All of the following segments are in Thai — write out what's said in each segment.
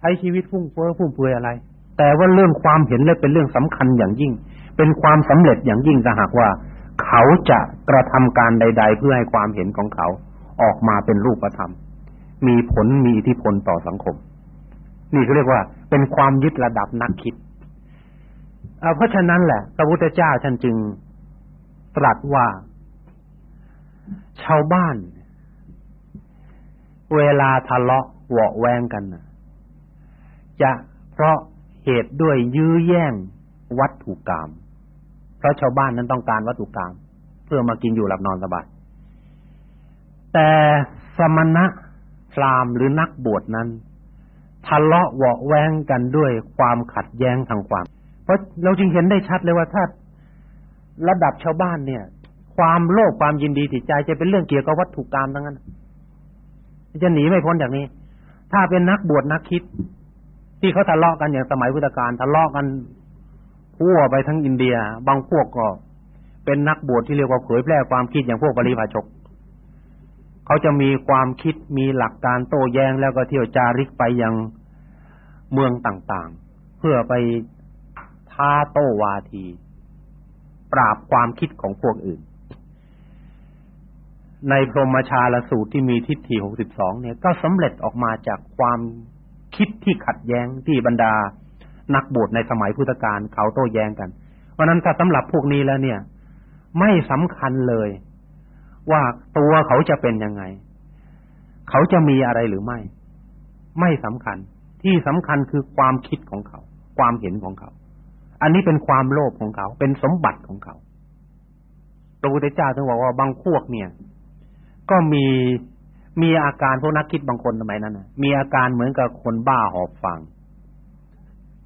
ใช้ชีวิตฟุ่มเฟือยฟุ่มเฟือยอะไร แต่ว่าเรื่องความเห็นและเป็นเรื่องสำคัญอย่างยิ่ง เป็นความสำเร็จอย่างยิ่งถ้าหากว่า เขาจะกระทำการใด ๆ เพื่อให้ความเห็นของเขาออกมาเป็นรูปธรรม มีผลมีอิทธิพลต่อสังคม นี่เขาเรียกว่า เป็นความยึดระดับนักคิดเพราะฉะนั้นแหละพระพุทธเจ้าท่านจึงตรัสว่า ชาวบ้าน เวลาทะเลาะวาะแวงกัน จะเพราะเหตุด้วยยื้อแย่งวัตถุกรรมเพราะชาวบ้านนั้นต้องการวัตถุกรรมเพื่อมากินอยู่หลับนอนสบายแต่สมณะพราหมณ์หรือนักบวชนั้นทะเลาะเวาะแวงกันด้วยความขัดแย้งทางความ เพราะเราจึงเห็นได้ชัดเลยว่าถ้าระดับชาวบ้านเนี่ย ความโลภความยินดีติดใจจะเป็นเรื่องเกี่ยวกับวัตถุกรรมทั้งนั้น จะหนีไม่พ้นจากนี้ ถ้าเป็นนักบวชนักคิด ที่เขาทะเลาะกันอย่างสมัยพุทธกาลทะเลาะกันทั่วไปทั้งอินเดีย บางพวกก็เป็นนักบวชที่เรียกว่าเผยแพร่ความคิดอย่างพวกปริพาชกเขาจะมีความคิดมีหลักการโต้แย้งแล้วก็เที่ยวจาริกไปยังเมืองต่างๆ เพื่อไปท้าโต้วาที ปราบความคิดของพวกอื่น ในพรหมชาลสูตรที่มีทิฏฐิหกสิบสองเนี่ยก็สำเร็จออกมาจากความ คิดที่ขัดแย้งที่บรรดา นักบวชในสมัยพุทธกาลเขาโต้แย้งกันเพราะนั้นถ้าสำหรับพวกนี้แล้วเนี่ย ไม่สำคัญเลย ว่าตัวเขาจะเป็นยังไง เขาจะมีอะไรหรือไม่ ไม่สำคัญ ที่สำคัญคือความคิดของเขา ความเห็นของเขา อันนี้เป็นความโลภของเขา เป็นสมบัติของเขาพระพุทธเจ้าถึงบอกว่าบางพวกเนี่ย ก็มี มีอาการพวกนักคิดบางคนสมัยนั้นนะมีอาการเหมือนกับคนบ้าหอบฟัง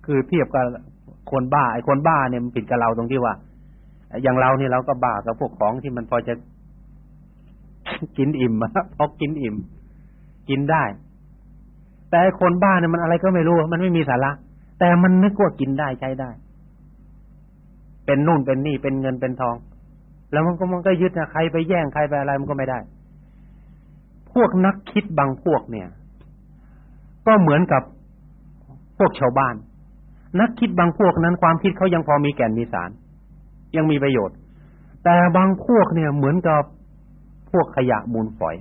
คือเทียบกับคนบ้า ไอ้คนบ้าเนี่ยมันผิดกับเราตรงที่ว่า อย่างเราเนี่ยเราก็บ้ากับพวกของที่มันพอจะกินอิ่มพอกินอิ่ม กินได้ แต่คนบ้าเนี่ยมันอะไรก็ไม่รู้ มันไม่มีสาระ แต่มันนึกว่ากินได้ใช้ได้ เป็นนู่นเป็นนี่เป็นเงินเป็นทอง แล้วมันก็มันก็ยึดนะใครไปแย่งใครไปอะไรมันก็ไม่ได้ พวกนักคิดบางพวกเนี่ย ก็เหมือนกับพวกชาวบ้าน นักคิดบางพวกนั้นความคิดเขายังพอมีแก่นมีสาร ยังมีประโยชน์ แต่บางพวกเนี่ย เหมือนกับพวกขยะมูลฝอย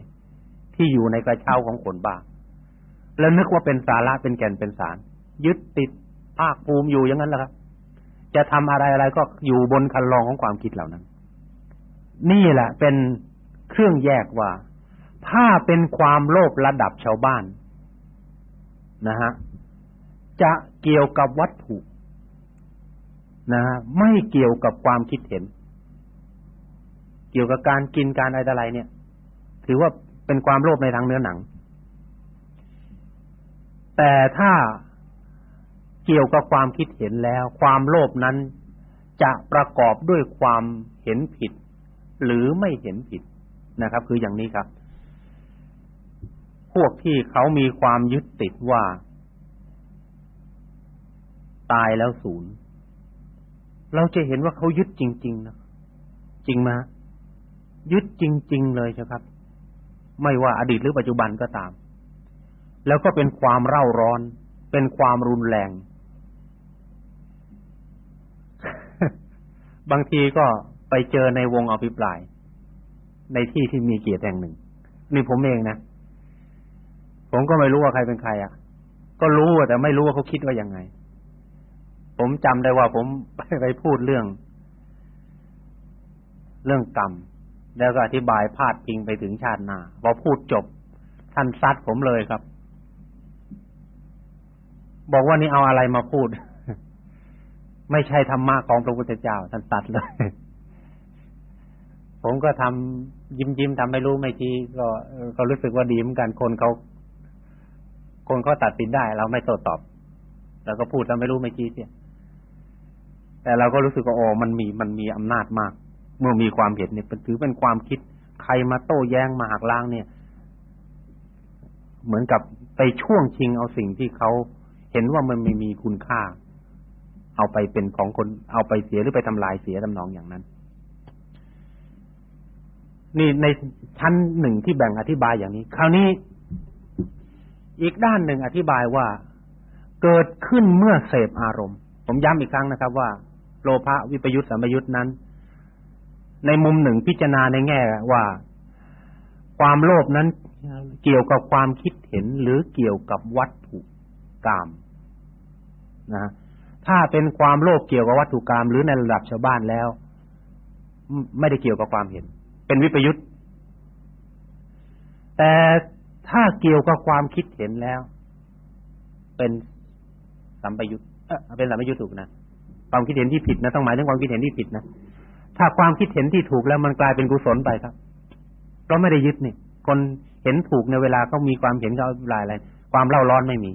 ที่อยู่ในกระเช้าของคนบ้าแล้วนึกว่าเป็นสาระเป็นแก่นเป็นสาร ยึดติดภาคภูมิอยู่อย่างนั้นแหละครับจะทำอะไรอะไรก็อยู่บนคันลองของความคิดเหล่านั้น นี่แหละเป็นเครื่องแยกว่า ถ้าเป็นความโลภระดับชาวบ้านนะฮะจะเกี่ยวกับวัตถุนะฮะไม่เกี่ยวกับความคิดเห็น เกี่ยวกับการกินการอะไรอะไรเนี่ย ถือว่าเป็นความโลภในทางเนื้อหนัง แต่ถ้าเกี่ยวกับความคิดเห็นแล้ว ความโลภนั้นจะประกอบด้วยความเห็นผิด หรือไม่เห็นผิดนะครับ คืออย่างนี้ครับ พวกที่เขามีความยึดติดว่า ตายแล้วศูนย์เราจะเห็นว่าเขายึดจริง ๆ นะ จริงไหมยึดจริง ๆ เลยใช่ครับ ไม่ว่าอดีตหรือปัจจุบันก็ตาม แล้วก็เป็นความเร่าร้อน เป็นความรุนแรง บางทีก็ไปเจอในวงอภิปราย ในที่ที่มีเกียรติแห่งหนึ่ง นี่ผมเองนะ ผมก็ไม่รู้ว่าใครเป็นใครอะ ก็รู้แต่ไม่รู้ว่าเขาคิดว่ายังไง ผมจำได้ว่าผมไปพูดเรื่อง เรื่องกรรมแล้วก็อธิบายพาดพิงไปถึงชาติหน้าพอพูดจบ ท่านซัดผมเลยครับ บอกว่านี่เอาอะไรมาพูด ไม่ใช่ธรรมะของพระพุทธเจ้า ท่านตัดเลย ผมก็ทำยิ้มยิ้มทำไม่รู้ไม่ชี้ก็ก็รู้สึกว่าดีเหมือนกันคนเขา คนเขาตัดสินได้เราไม่โต้ตอบแล้วก็พูดทำไม่รู้ไม่ชี้เสียแต่เราก็รู้สึกว่าโอ้มันมีมันมีอำนาจมาก เมื่อมีความเห็นเนี่ยเป็นถือเป็นความคิด ใครมาโต้แย้งมาหักล้างเนี่ย เหมือนกับไปช่วงชิงเอาสิ่งที่เขาเห็นว่ามันไม่มีคุณค่า เอาไปเป็นของคน เอาไปเสียหรือไปทำลายเสียตำนองอย่างนั้น นี่ในชั้นหนึ่งที่แบ่งอธิบายอย่างนี้ คราวนี้ อีกด้านหนึ่งอธิบายว่าเกิดขึ้นเมื่อเสพอารมณ์ ผมย้ำอีกครั้งนะครับ ว่าโลภะวิปยุทธสัมยุทธนั้น ในมุมหนึ่งพิจารณาในแง่ว่า ความโลภนั้นเกี่ยวกับความคิดเห็นหรือเกี่ยวกับวัตถุกรรมนะถ้าเป็นความโลภเกี่ยวกับวัตถุกรรมหรือในระดับชาวบ้านแล้ว ไม่ได้เกี่ยวกับความเห็น เป็นวิปยุทธแต่ ถ้าเกี่ยวกับความคิดเห็นแล้ว เป็นสัมปยุทธเป็นสัมปยุทธถูกนะความคิดเห็นที่ผิดนะต้องหมายถึงความคิดเห็นที่ผิดนะถ้าความคิดเห็นที่ถูกแล้วมันกลายเป็นกุศลไปครับเพราะไม่ได้ยึดนี่คนเห็นถูกในเวลาเขามีความเห็นเขาอภิปรายอะไรความเล่าร้อนไม่มี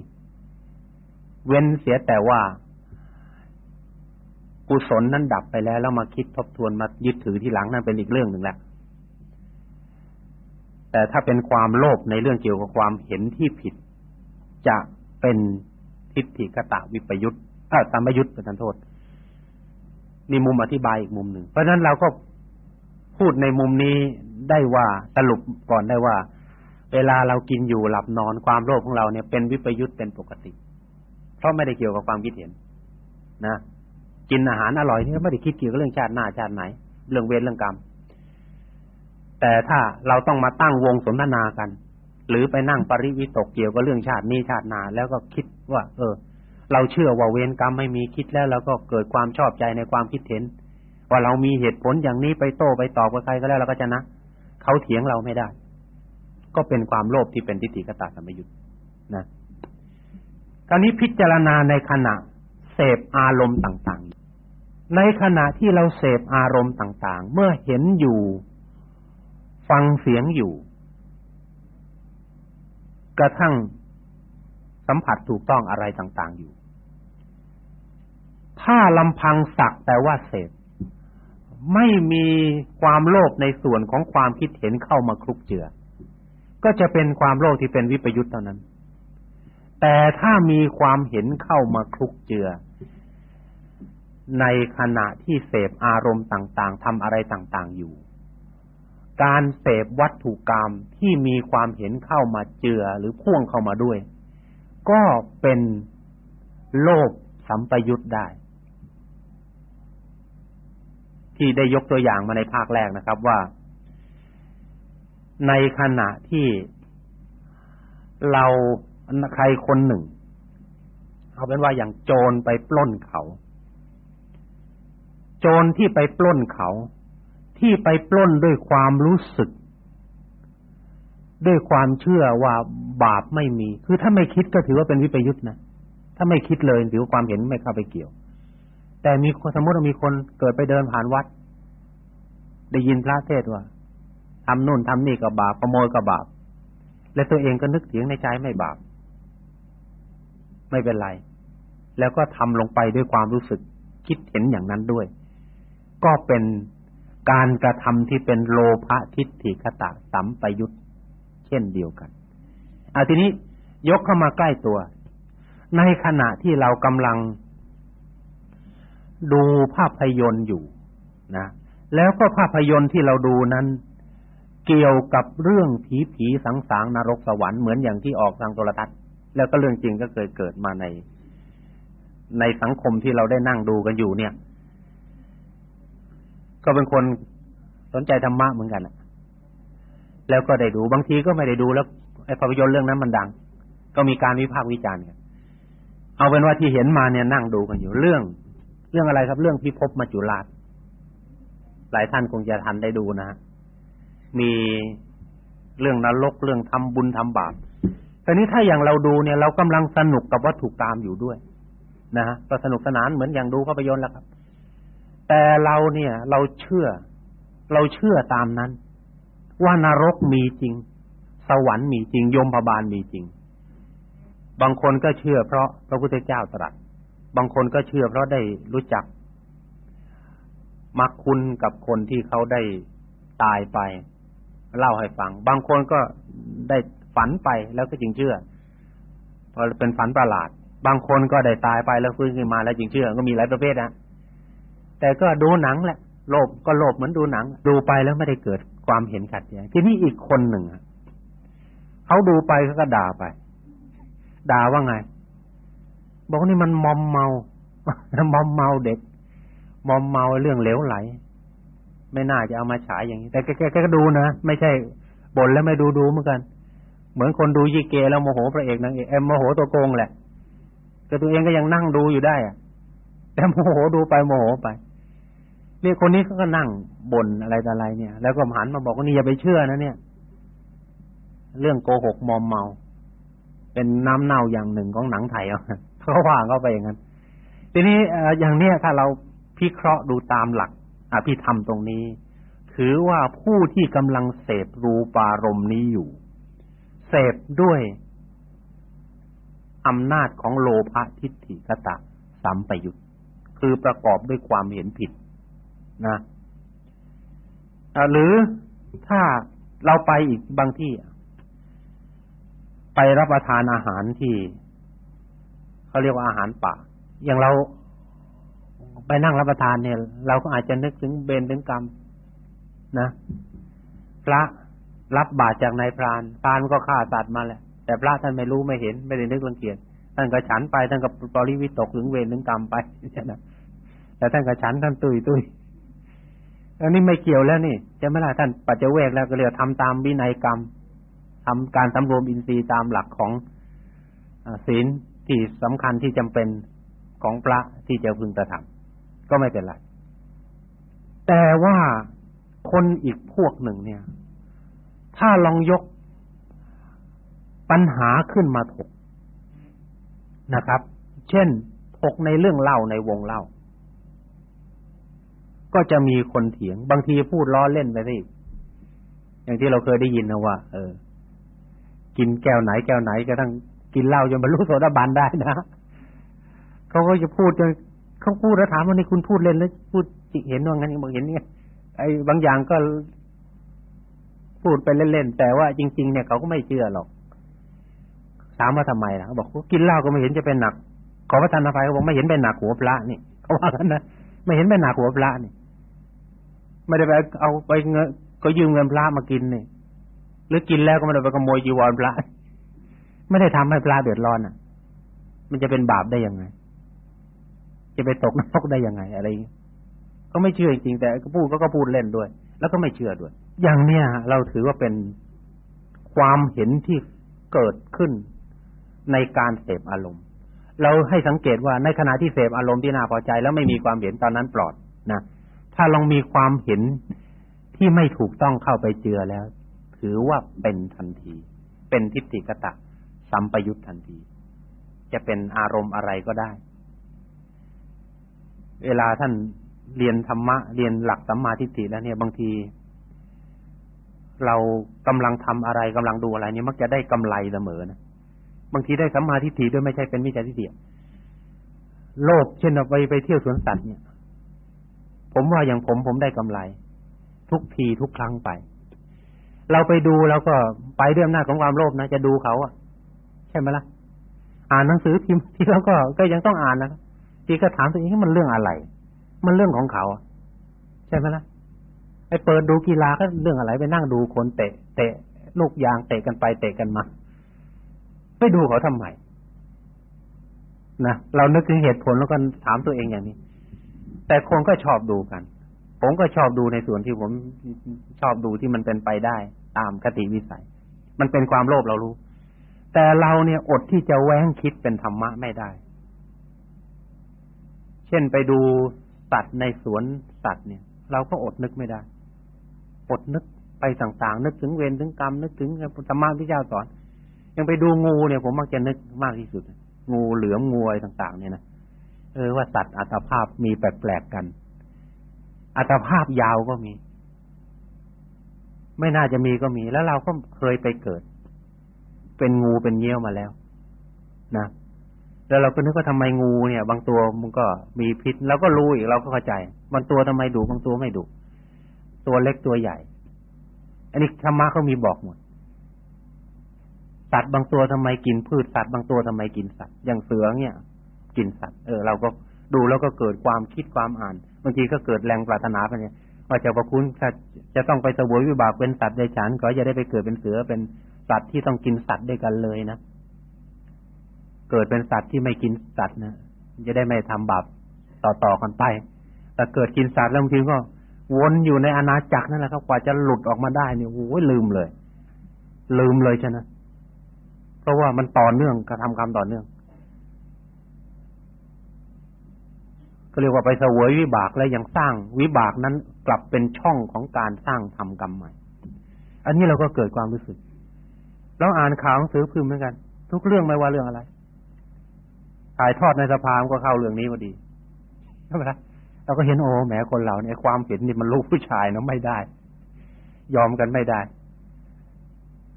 เว้นเสียแต่ว่ากุศลนั้นดับไปแล้วแล้วมาคิดทบทวนมายึดถือที่หลังนั่นเป็นอีกเรื่องหนึ่งแหละ แต่ถ้าเป็นความโลภในเรื่องเกี่ยวกับความเห็นที่ผิด จะเป็นทิฏฐิกตะวิปยุทธ์ถ้าสัมยุทธ์เป็นโทษนี่มุมอธิบายอีกมุมหนึ่ง เพราะฉะนั้นเราก็พูดในมุมนี้ได้ว่าสรุปก่อนได้ว่า เวลาเรากินอยู่หลับนอนความโลภของเราเนี่ยเป็นวิปยุทธ์เป็นปกติ เพราะไม่ได้เกี่ยวกับความคิดเห็น นะ กินอาหารอร่อยนี่ก็ไม่ได้คิดเกี่ยวกับเรื่องชาติหน้าชาติไหน เรื่องเวรเรื่องกรรม แต่ถ้าเราต้องมาตั้งวงสนทนากัน หรือไปนั่งปริวิตกเกี่ยวกับเรื่องชาตินี้ชาติหนาแล้วก็คิดว่า เออ เราเชื่อว่าเวรกรรมไม่มีคิดแล้วเราก็เกิดความชอบใจในความคิดเห็น ว่าเรามีเหตุผลอย่างนี้ไปโต้ไปตอบกับใครก็แล้วเราก็ชนะเขาเถียงเราไม่ได้ ก็เป็นความโลภที่เป็นทิฏฐิกตาสัมมยุตนะคราวนี้พิจารณาในขณะเสพอารมณ์ต่าง ๆ ในขณะที่เราเสพอารมณ์ต่าง ๆ เมื่อเห็นอยู่ ฟังเสียงอยู่ กระทั่งสัมผัสถูกต้องอะไรต่างๆอยู่ ถ้าลำพังสักแต่ว่าเสพไม่มีความโลภในส่วนของความคิดเห็นเข้ามาคลุกเจือ ก็จะเป็นความโลภที่เป็นวิปยุทธ์เท่านั้น แต่ถ้ามีความเห็นเข้ามาคลุกเจือ ในขณะที่เสพอารมณ์ต่าง ๆทำอะไรต่าง ๆอยู่ การเสพวัตถุกรรมที่มีความเห็นเข้ามาเจือหรือพ่วงเข้ามาด้วย ก็เป็นโลภสัมปยุทธ์ได้ ที่ได้ยกตัวอย่างมาในภาคแรกนะครับว่า ในขณะที่เราใครคนหนึ่ง เอาเป็นว่าอย่างโจรไปปล้นเขา โจรที่ไปปล้นเขา ที่ไปปล้นด้วยความรู้สึก ด้วยความเชื่อว่าบาปไม่มี คือถ้าไม่คิดก็ถือว่าเป็นวิปยุทธ์นะถ้าไม่คิดเลยถือว่าความเห็นไม่เข้าไปเกี่ยว แต่มีสมมติว่ามีคนเกิดไปเดินผ่านวัด ได้ยินพระเทศว่าทำนู่นทำนี่ก็บาปขโมยก็บาป และตัวเองก็นึกเถียงในใจไม่บาป ไม่เป็นไร แล้วก็ทำลงไปด้วยความรู้สึก คิดเห็นอย่างนั้นด้วย ก็เป็น การกระทำที่เป็นโลภะทิฏฐิคตะสัมปยุตเช่นเดียวกันเอาทีนี้ยกเข้ามาใกล้ตัว ในขณะที่เรากำลังดูภาพยนตร์อยู่นะแล้วก็ภาพยนตร์ที่เราดูนั้น เกี่ยวกับเรื่องผีผีสังสางนรกสวรรค์เหมือนอย่างที่ออกทางโทรทัศน์แล้วก็เรื่องจริงก็เคยเกิดมาในในสังคมที่เราได้นั่งดูกันอยู่เนี่ย ก็เป็นคนสนใจธรรมะเหมือนกันแล้วก็ได้ดูบางทีก็ไม่ได้ดูแล้วไอ้ภาพยนตร์เรื่องนั้นมันดัง ก็มีการวิพากษ์วิจารณ์กันเอาเป็นว่าที่เห็นมาเนี่ยนั่งดูกันอยู่เรื่อง เรื่องอะไรครับ เรื่องพิภพมัจจุราชหลายท่านคงจะทันได้ดูนะมีเรื่องนรกเรื่องทำบุญทำบาปแต่นี้ถ้าอย่างเราดูเนี่ย เรากำลังสนุกกับวัตถุกรรมอยู่ด้วยนะฮะก็สนุกสนานเหมือนอย่างดูภาพยนตร์แล้วครับ แต่เราเนี่ย เราเชื่อ เราเชื่อตามนั้น ว่านรกมีจริง สวรรค์มีจริง ยมพบาลมีจริง บางคนก็เชื่อเพราะพระพุทธเจ้าตรัส บางคนก็เชื่อเพราะได้รู้จักมักคุณกับคนที่เขาได้ตายไป เล่าให้ฟัง บางคนก็ได้ฝันไปแล้วก็จึงเชื่อเพราะเป็นฝันประหลาด บางคนก็ได้ตายไปแล้วฟื้นขึ้นมาแล้วจึงเชื่อ ก็มีหลายประเภทนะ แต่ก็ดูหนังแหละโลภก็โลภเหมือนดูหนัง ดูไปแล้วไม่ได้เกิดความเห็นขัดแย้งทีนี้อีกคนหนึ่งเขาดูไปเขาก็ด่าไป ด่าว่าไง บอกนี่มันมอมเมามอมเมาเด็ก มอมเมาเรื่องเหลวไหล ไม่น่าจะเอามาฉายอย่างนี้ แต่แกแกก็ดูนะไม่ใช่บ่นแล้วไม่ดูดูเหมือนกัน เหมือนคนดูยีเกแล้วโมโหพระเอกนางเอกเอ็มโมโหตัวโกงแหละแต่ตัวเองก็ยังนั่งดูอยู่ได้อะแต่โมโหดูไปโมโหไป เนี่ยคนนี้เขาก็นั่งบ่นอะไรต่ออะไรเนี่ย แล้วก็หันมาบอกว่านี่อย่าไปเชื่อนะเนี่ย เรื่องโกหกมอมเมา เป็นน้ำเน่าอย่างหนึ่งของหนังไทยเอาเขาว่าเขาไปอย่างนั้นทีนี้อย่างเนี้ยถ้าเราพิเคราะห์ดูตามหลักอภิธรรมตรงนี้ ถือว่าผู้ที่กำลังเสพรูปารมณ์นี้อยู่ เสพด้วยอำนาจของโลภะทิฏฐิกตะสัมปยุตคือประกอบด้วยความเห็นผิด นะหรือถ้าเราไปอีกบางที่ ไปรับประทานอาหารที่เขาเรียกว่าอาหารป่า อย่างเราไปนั่งรับประทานเนี่ย เราก็อาจจะนึกถึงเบนถึงกรรม นะพระรับบาตรจากนายพรานพรานก็ฆ่าสัตว์มาแหละแต่พระท่านไม่รู้ไม่เห็น ไม่ได้นึกรังเกียจท่านก็ฉันไปท่านก็ปริวิตกถึงเวรถึงกรรมไปใช่ไหมแต่ท่านก็ฉันท่านตุยตุย อันนี้ไม่เกี่ยวแล้วนี่จะไม่ล่ะท่านปัจเจเวกแล้วก็เรียกทำตามวินัยกรรมทำการสำรวมอินทรีย์ตามหลักของศีลที่สำคัญที่จำเป็นของพระที่จะพึงกระทำก็ไม่เป็นไรแต่ว่าคนอีกพวกหนึ่งเนี่ย ถ้าลองยกปัญหาขึ้นมาถกนะครับ เช่นถกในเรื่องเล่าในวงเล่า ก็จะมีคนเถียง บางทีพูดล้อเล่นไปสิอย่างที่เราเคยได้ยินนะว่า เออ กินแก้วไหนแก้วไหนก็ทั้งกินเหล้าจนบรรลุโสดาบันได้นะเขาก็จะพูดจนเขาพูดแล้วถามว่านี่คุณพูดเล่นแล้วพูดจิเห็นว่างั้นบอกเห็นเนี่ยไอ้บางอย่างก็พูดไปเล่นๆแต่ว่าจริง ๆ เนี่ยเขาก็ไม่เชื่อหรอกถามว่าทำไมล่ะเขาบอกกินเหล้าก็ไม่เห็นจะเป็นหนักขอพระทานอภัยเขาบอกไม่เห็นเป็นหนักหัวพระนี่เขาว่ากันนะไม่เห็นเป็นหนักหัวพระนี่ ไม่ได้ไปเอาไปเงินก็ยืมเงินพระมากินนี่หรือกินแล้วก็ไม่ได้ไปขโมยจีวรพระไม่ได้ทำให้พระเดือดร้อนอะ มันจะเป็นบาปได้ยังไง จะไปตกนรกได้ยังไง อะไรก็ไม่เชื่อจริงแต่ก็พูดก็พูดเล่นด้วย แล้วก็ไม่เชื่อด้วย อย่างเนี้ยเราถือว่าเป็นความเห็นที่เกิดขึ้นในการเสพอารมณ์ เราให้สังเกตว่าในขณะที่เสพอารมณ์ที่น่าพอใจ แล้วไม่มีความเห็นตอนนั้นปลอดนะ ถ้าลองมีความเห็นที่ไม่ถูกต้องเข้าไปเจือแล้ว ถือว่าเป็นทันที เป็นทิฏฐิกตะสัมปยุตทันที จะเป็นอารมณ์อะไรก็ได้ เวลาท่านเรียนธรรมะ เรียนหลักสัมมาทิฏฐิแล้วเนี่ยบางที เรากำลังทำอะไรกำลังดูอะไรเนี่ยมักจะได้กำไรเสมอนะบางทีได้สัมมาทิฏฐิด้วยไม่ใช่เป็นมิจฉาทิฏฐิโลภเช่นเราไปไปเที่ยวสวนสัตว์เนี่ย ผมว่าอย่างผมผมได้กำไร ทุกทีทุกครั้งไป เราไปดูแล้วก็ไปด้วยอำนาจของความโลภนะจะดูเขาอะ ใช่ไหมล่ะ อ่านหนังสือพิมพ์ที่เราก็ก็ยังต้องอ่านนะทีก็ถามตัวเองมันเรื่องอะไร มันเรื่องของเขาใช่ไหมล่ะไอ้เปิดดูกีฬาก็เรื่องอะไรไปนั่งดูคนเตะ เตะลูกยางเตะกันไปเตะกันมาไปดูเขาทำไมนะเรานึกถึงเหตุผลแล้วก็ถามตัวเองอย่างนี้ แต่คนก็ชอบดูกัน ผมก็ชอบดูในส่วนที่ผมชอบดูที่มันเป็นไปได้ ตามคติวิสัย มันเป็นความโลภเรารู้ แต่เราเนี่ยอดที่จะแว้งคิดเป็นธรรมะไม่ได้ เช่นไปดูสัตว์ในสวนสัตว์เนี่ย เราก็อดนึกไม่ได้ อดนึกไปต่างๆ นึกถึงเวรถึงกรรมนึกถึงธรรมะที่เจ้าสอนยังไปดูงูเนี่ยผมมักจะนึกมากที่สุด งูเหลือมงูอะไรต่าง ๆ เนี่ยนะ เออว่าสัตว์อัตภาพมีแปลกๆกัน อัตภาพยาวก็มี ไม่น่าจะมีก็มี แล้วเราก็เคยไปเกิด เป็นงูเป็นเงี้ยวมาแล้ว นะแล้วเราก็นึกว่าทำไมงูเนี่ย บางตัวมันก็มีพิษเราก็รู้อีกเราก็เข้าใจบางตัวทำไมดุบางตัวไม่ดุตัวเล็กตัวใหญ่ อันนี้ธรรมะเขามีบอกหมดสัตว์บางตัวทำไมกินพืชสัตว์บางตัวทำไมกินสัตว์อย่างเสือเนี่ย กินสัตว์เออเราก็ดูแล้วก็เกิดความคิดความอ่านบางทีก็เกิดแรงปรารถนาไปเนี่ยว่าจ้าพระคุณถ้าจะต้องไปสวยวิบากเป็นสัตว์ในฉันก็จะได้ไปเกิดเป็นเสือเป็นสัตว์ที่ต้องกินสัตว์ด้วยกันเลยนะเกิดเป็นสัตว์ที่ไม่กินสัตว์นะจะได้ไม่ทำบาปต่อๆกันไปแต่เกิดกินสัตว์แล้วบางทีก็วนอยู่ในอาณาจักรนั่นแหละครับกว่าจะหลุดออกมาได้เนี่ยโอ้ยลืมเลย ลืมเลยใช่ไหมเพราะว่ามันต่อเนื่องกระทำกรรมต่อเนื่อง ก็เรียกว่าไปเสวยวิบากแล้วยังสร้างวิบากนั้นกลับเป็นช่องของการสร้างทำกรรมใหม่ อันนี้เราก็เกิดความรู้สึกแล้วอ่านข่าวหนังสือพิมพ์เหมือนกัน ทุกเรื่องไม่ว่าเรื่องอะไรถ่ายทอดในสภามก็เข้าเรื่องนี้พอดีใช่ไหมเราก็เห็นโอ้แหมคนเราเนี่ยความเห็นนี่มันลูกผู้ชายเนาะไม่ได้ ยอมกันไม่ได้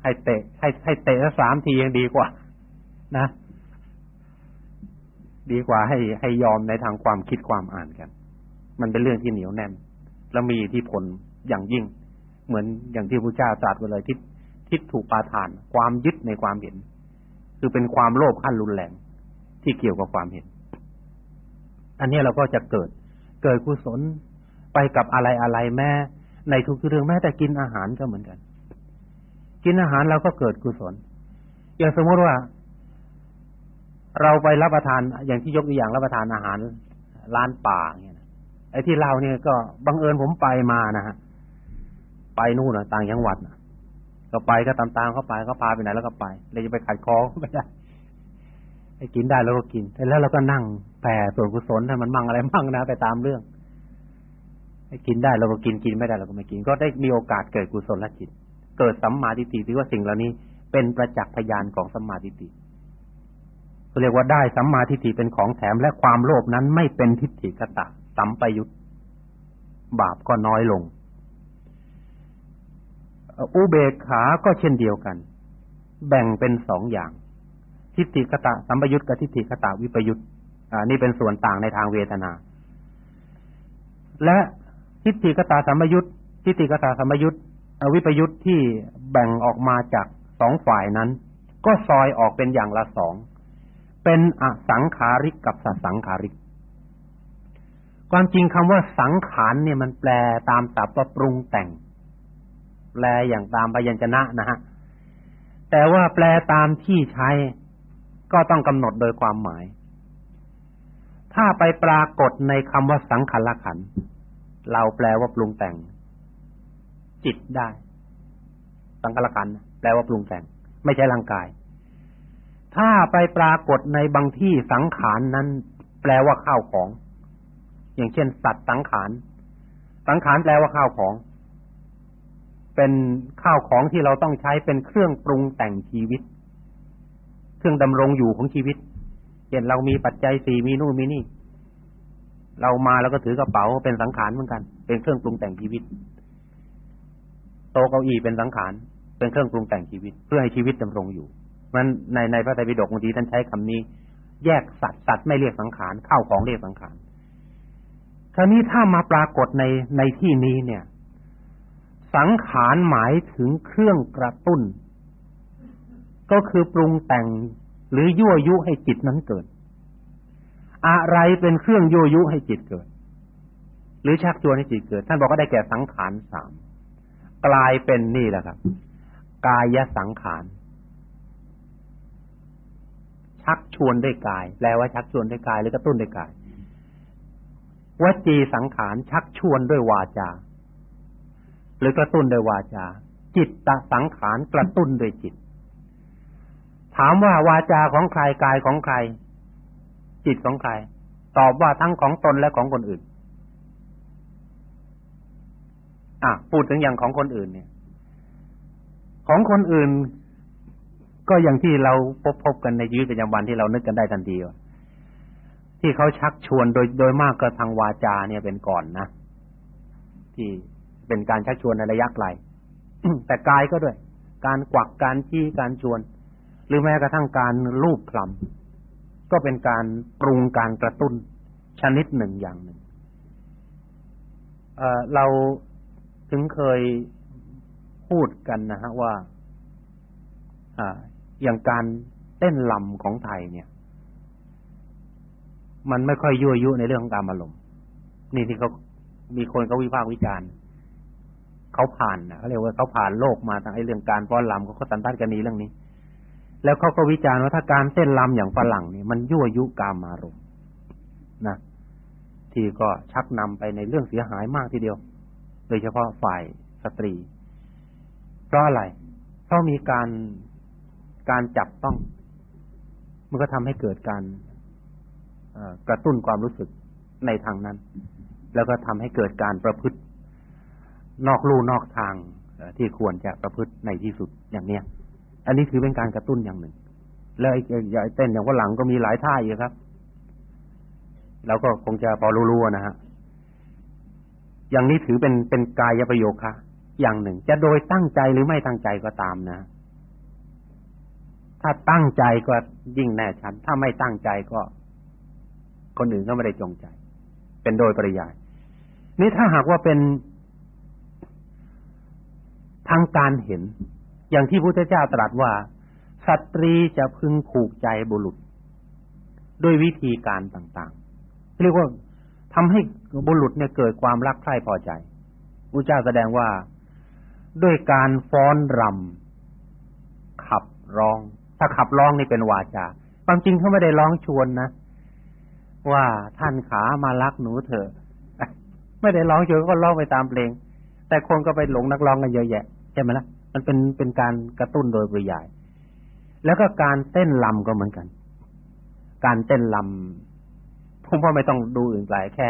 ให้เตะ ให้ให้เตะสามทียังดีกว่า นะ ดีกว่าให้ให้ยอมในทางความคิดความอ่านกัน มันเป็นเรื่องที่เหนียวแน่น แล้วมีที่ผลอย่างยิ่ง เหมือนอย่างที่พระเจ้าตรัสไว้เลยทิฏทิฏถูกปาทาน ความยึดในความเห็น คือเป็นความโลภขั้นรุนแรงที่เกี่ยวกับความเห็น อันนี้เราก็จะเกิด เกิดกุศลไปกับอะไรอะไรแม้ในทุกเรื่องแม้แต่กินอาหารก็เหมือนกัน กินอาหารเราก็เกิดกุศล อย่างสมมติว่า เราไปรับประทานอย่างที่ยกตัวอย่างรับประทานอาหารร้านป่าเนี่ยไอ้ที่เราเนี่ยก็บังเอิญผมไปมานะฮะไปนู่นนะต่างจังหวัดนะก็ไปก็ตามๆเขาไปเขาพาไปไหนแล้วก็ไปเลยจะไปขัดคอไม่ได้ให้กินได้แล้วก็กินแล้วเราก็นั่งแผ่ส่วนกุศลให้มันมั่งอะไรมั่งนะไปตามเรื่องให้กินได้เราก็กินกินไม่ได้เราก็ไม่กิน ก็ได้มีโอกาสเกิดกุศลจิตเกิดสัมมาทิฏฐิที่ว่าสิ่งเหล่านี้เป็นประจักษ์พยานของสัมมาทิฏฐิ เขาเรียกว่าได้สัมมาทิฏฐิเป็นของแถมและความโลภนั้นไม่เป็นทิฏฐิกตะสัมปยุตบาปก็น้อยลง อุเบกขาก็เช่นเดียวกัน แบ่งเป็นสองอย่าง ทิฏฐิคตะสัมปยุตกับทิฏฐิคตะวิปยุตอ่านี่เป็นส่วนต่างในทางเวทนา และทิฏฐิคตะสัมปยุตทิฏฐิคตะสัมปยุตวิปยุตที่แบ่งออกมาจากสองฝ่ายนั้น ก็ซอยออกเป็นอย่างละสอง เป็นอสังขาริกกับสสังขาริก ความจริงคำว่าสังขารเนี่ยมันแปลตามศัพท์ว่าปรุงแต่ง แปลอย่างตามพยัญชนะนะฮะ แต่ว่าแปลตามที่ใช้ ก็ต้องกำหนดโดยความหมาย ถ้าไปปรากฏในคำว่าสังขารขัน เราแปลว่าปรุงแต่ง จิตได้ สังขารขันแปลว่าปรุงแต่ง ไม่ใช่ร่างกาย ถ้าไปปรากฏในบางที่สังขารนั้น แปลว่าข้าวของ อย่างเช่น สัตว์สังขาร สังขารแปลว่าข้าวของ เป็นข้าวของที่เราต้องใช้เป็นเครื่องปรุงแต่งชีวิต เครื่องดำรงอยู่ของชีวิตเห็นเรามีปัจจัยสี่มีนู่นมีนี่ เรามาแล้วก็ถือกระเป๋าเป็นสังขารเหมือนกัน เป็นเครื่องปรุงแต่งชีวิต โต๊ะเก้าอี้เป็นสังขาร เป็นเครื่องปรุงแต่งชีวิต เพื่อให้ชีวิตดำรงอยู่ มันในในพระไตรปิฎกบางทีท่านใช้คำนี้ แยกสัตว์สัตว์ไม่เรียกสังขารเข้าของเรียกสังขารคราวนี้ถ้ามาปรากฏในในที่นี้เนี่ย สังขารหมายถึงเครื่องกระตุ้น ก็คือปรุงแต่งหรือยั่วยุให้จิตนั้นเกิด อะไรเป็นเครื่องยั่วยุให้จิตเกิด หรือชักชวนให้จิตเกิด ท่านบอกว่าได้แก่สังขารสามกลายเป็นนี่แหละครับ กายสังขาร ชักชวนด้วยกาย แปลว่าชักชวนด้วยกายหรือกระตุ้นด้วยกายวจีสังขารชักชวนด้วยวาจา หรือกระตุ้นด้วยวาจา จิตตสังขารกระตุ้นด้วยจิต ถามว่าวาจาของใครกายของใคร จิตของใคร ตอบว่าทั้งของตนและของคนอื่น อะพูดถึงอย่างของคนอื่นเนี่ย ของคนอื่น ก็อย่างที่เราพบพบกันในชีวิตประจำวันที่เรานึกกันได้ทันทีที่เขาชักชวนโดยโดยมากก็ทางวาจาเนี่ยเป็นก่อนนะที่เป็นการชักชวนในระยะไกลแต่กายก็ด้วย การกวักการชี้การชวน หรือแม้กระทั่งการลูบคลำก็เป็นการปรุงการกระตุ้นชนิดหนึ่งอย่างหนึ่งเเราถึงเคยพูดกันนะฮะว่า อย่างการเต้นลำของไทยเนี่ย มันไม่ค่อยยั่วยุในเรื่องของการอารมณ์นี่ที่เขามีคนเขาวิพากษ์วิจารณ์เขาผ่านนะเขาเรียกว่าเขาผ่านโลกมาทางไอ้เรื่องการป้อนลำเขาก็สันทัดกันนี้เรื่องนี้ แล้วเขาก็วิจารณ์ว่าถ้าการเต้นรำอย่างฝรั่งเนี่ยมันยั่วยุกามารมณ์นะที่ก็ชักนำไปในเรื่องเสียหายมากทีเดียว โดยเฉพาะฝ่ายสตรี เพราะอะไรเพราะมีการ การจับต้อง มันก็ทำให้เกิดการกระตุ้นความรู้สึกในทางนั้น แล้วก็ทำให้เกิดการประพฤติ นอกลู่นอกทางที่ควรจะประพฤติในที่สุดอย่างเนี้ย อันนี้ถือเป็นการกระตุ้นอย่างหนึ่ง แล้วไอ้เต้นอย่างว่าหลังก็มีหลายท่าอยู่ครับเราก็คงจะพอรู้ๆนะฮะอย่างนี้ถือเป็นเป็นกายประโยคะอย่างหนึ่ง จะโดยตั้งใจหรือไม่ตั้งใจก็ตามนะ ถ้าตั้งใจก็ยิ่งแน่ชัดถ้าไม่ตั้งใจก็ คนอื่นก็ไม่ได้จงใจ เป็นโดยปริยาย นี่ถ้าหากว่าเป็นทางการเห็น อย่างที่พุทธเจ้าตรัสว่าสตรีจะพึงผูกใจบุรุษ ด้วยวิธีการต่างๆเรียกว่าทำให้บุรุษเนี่ยเกิดความรักใคร่พอใจพระเจ้าแสดงว่าด้วยการฟ้อนรำขับร้อง ถ้าขับร้องนี่เป็นวาจาความจริงเขาไม่ได้ร้องชวนนะว่าท่านขามารักหนูเถอะไม่ได้ร้องชวนก็ร้องไปตามเพลง แต่คนก็ไปหลงนักร้องกันเยอะแยะใช่ไหมล่ะมันเป็นเป็นการกระตุ้นโดยปริยาย แล้วก็การเต้นลำก็เหมือนกัน การเต้นลำผมว่าไม่ต้องดูอื่นไกลแค่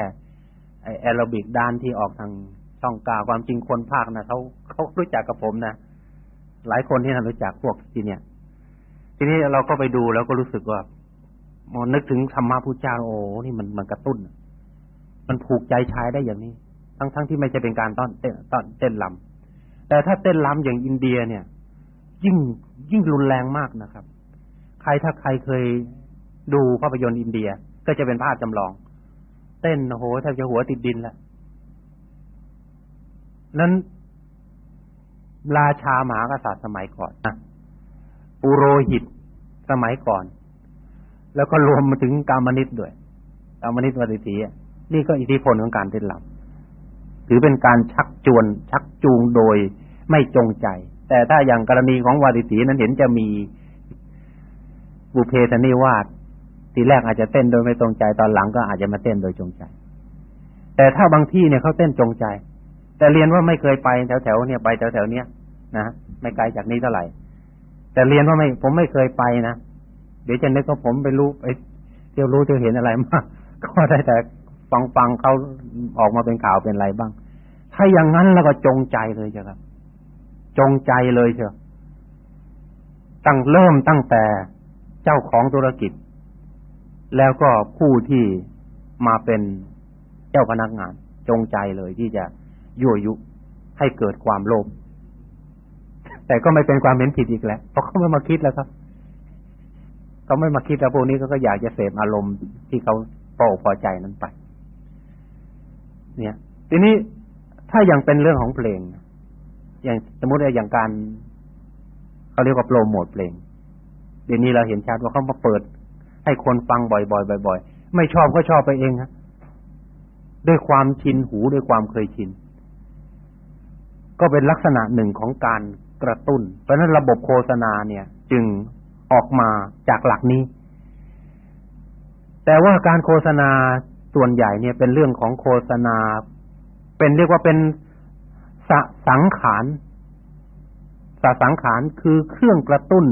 ไอแอโรบิกด้านที่ออกทางช่องกาความจริงคนภาคนะเขาเขารู้จักกับผมนะหลายคนที่ท่านรู้จักพวกที่เนี่ย ทีนี้เราก็ไปดูแล้วก็รู้สึกว่ามอนึกถึงธรรมะพุทธเจ้าโอ้นี่มันมันกระตุ้น มันผูกใจชายได้อย่างนี้ ทั้งทั้งที่ไม่ใช่เป็นการต้อนเต้นต้อนเต้นลำแต่ถ้าเต้นลำอย่างอินเดียเนี่ย ยิ่งยิ่งรุนแรงมากนะครับ ใครถ้าใครเคยดูภาพยนตร์อินเดียก็จะเป็นภาพจำลอง เต้นโอ้โหแทบจะหัวติดดินล้วนั้นราชามหากษัตริย์สมัยก่อนนะ ปุโรหิตสมัยก่อน แล้วก็รวมมาถึงกามนิตด้วยกามนิตวัติสีนี่ก็อิทธิพลของการเต้นลำถือเป็นการชักจวน ชักจูงโดยไม่จงใจ แต่ถ้าอย่างกรณีของวาติสีนั้นเห็นจะมีบุเพทนิวาสทีแรกอาจจะเต้นโดยไม่ตรงใจตอนหลังก็อาจจะมาเต้นโดยจงใจ แต่ถ้าบางที่เนี่ยเขาเต้นจงใจ แต่เรียนว่าไม่เคยไปแถวๆเนี่ยไปแถวๆเนี้ยนะไม่ไกลจากนี้เท่าไหร่ แต่เรียนว่าไม่ผมไม่เคยไปนะเดี๋ยวจะนึกว่าผมไปรู้ไปเที่ยวรู้เที่ยวเห็นอะไรมากก็ได้แต่ฟังฟังเขาออกมาเป็นข่าวเป็นอะไรบ้าง ถ้าอย่างนั้นแล้วก็จงใจเลยเจ้าครับ จงใจเลยเชียวตั้งเริ่มตั้งแต่เจ้าของธุรกิจ แล้วก็ผู้ที่มาเป็นเจ้าพนักงาน จงใจเลยที่จะยั่วยุให้เกิดความโลภ แต่ก็ไม่เป็นความเห็นผิดอีกแล้วเพราะเขาไม่มาคิดแล้วครับเขาไม่มาคิดแล้วพวกนี้ก็อยากจะเสพอารมณ์ที่เขาโปพอใจนั้นไป เนี่ย ทีนี้ถ้ายังเป็นเรื่องของเพลงอย่างสมมติอย่างการเขาเรียกว่าโปรโมทเพลงเดี๋ยวนี้เราเห็นชัดว่าเขามาเปิด ให้คนฟังบ่อยๆบ่อยๆไม่ชอบก็ชอบไปเองฮะด้วยความชินหูด้วยความเคยชิน ก็เป็นลักษณะหนึ่งของการ กระตุ้น เพราะนั้นระบบโฆษณาเนี่ย จึงออกมาจากหลักนี้ แต่ว่าการโฆษณาส่วนใหญ่เนี่ยเป็นเรื่องของโฆษณา เป็นเรียกว่าเป็นสสังขารสสังขารคือเครื่องกระตุ้น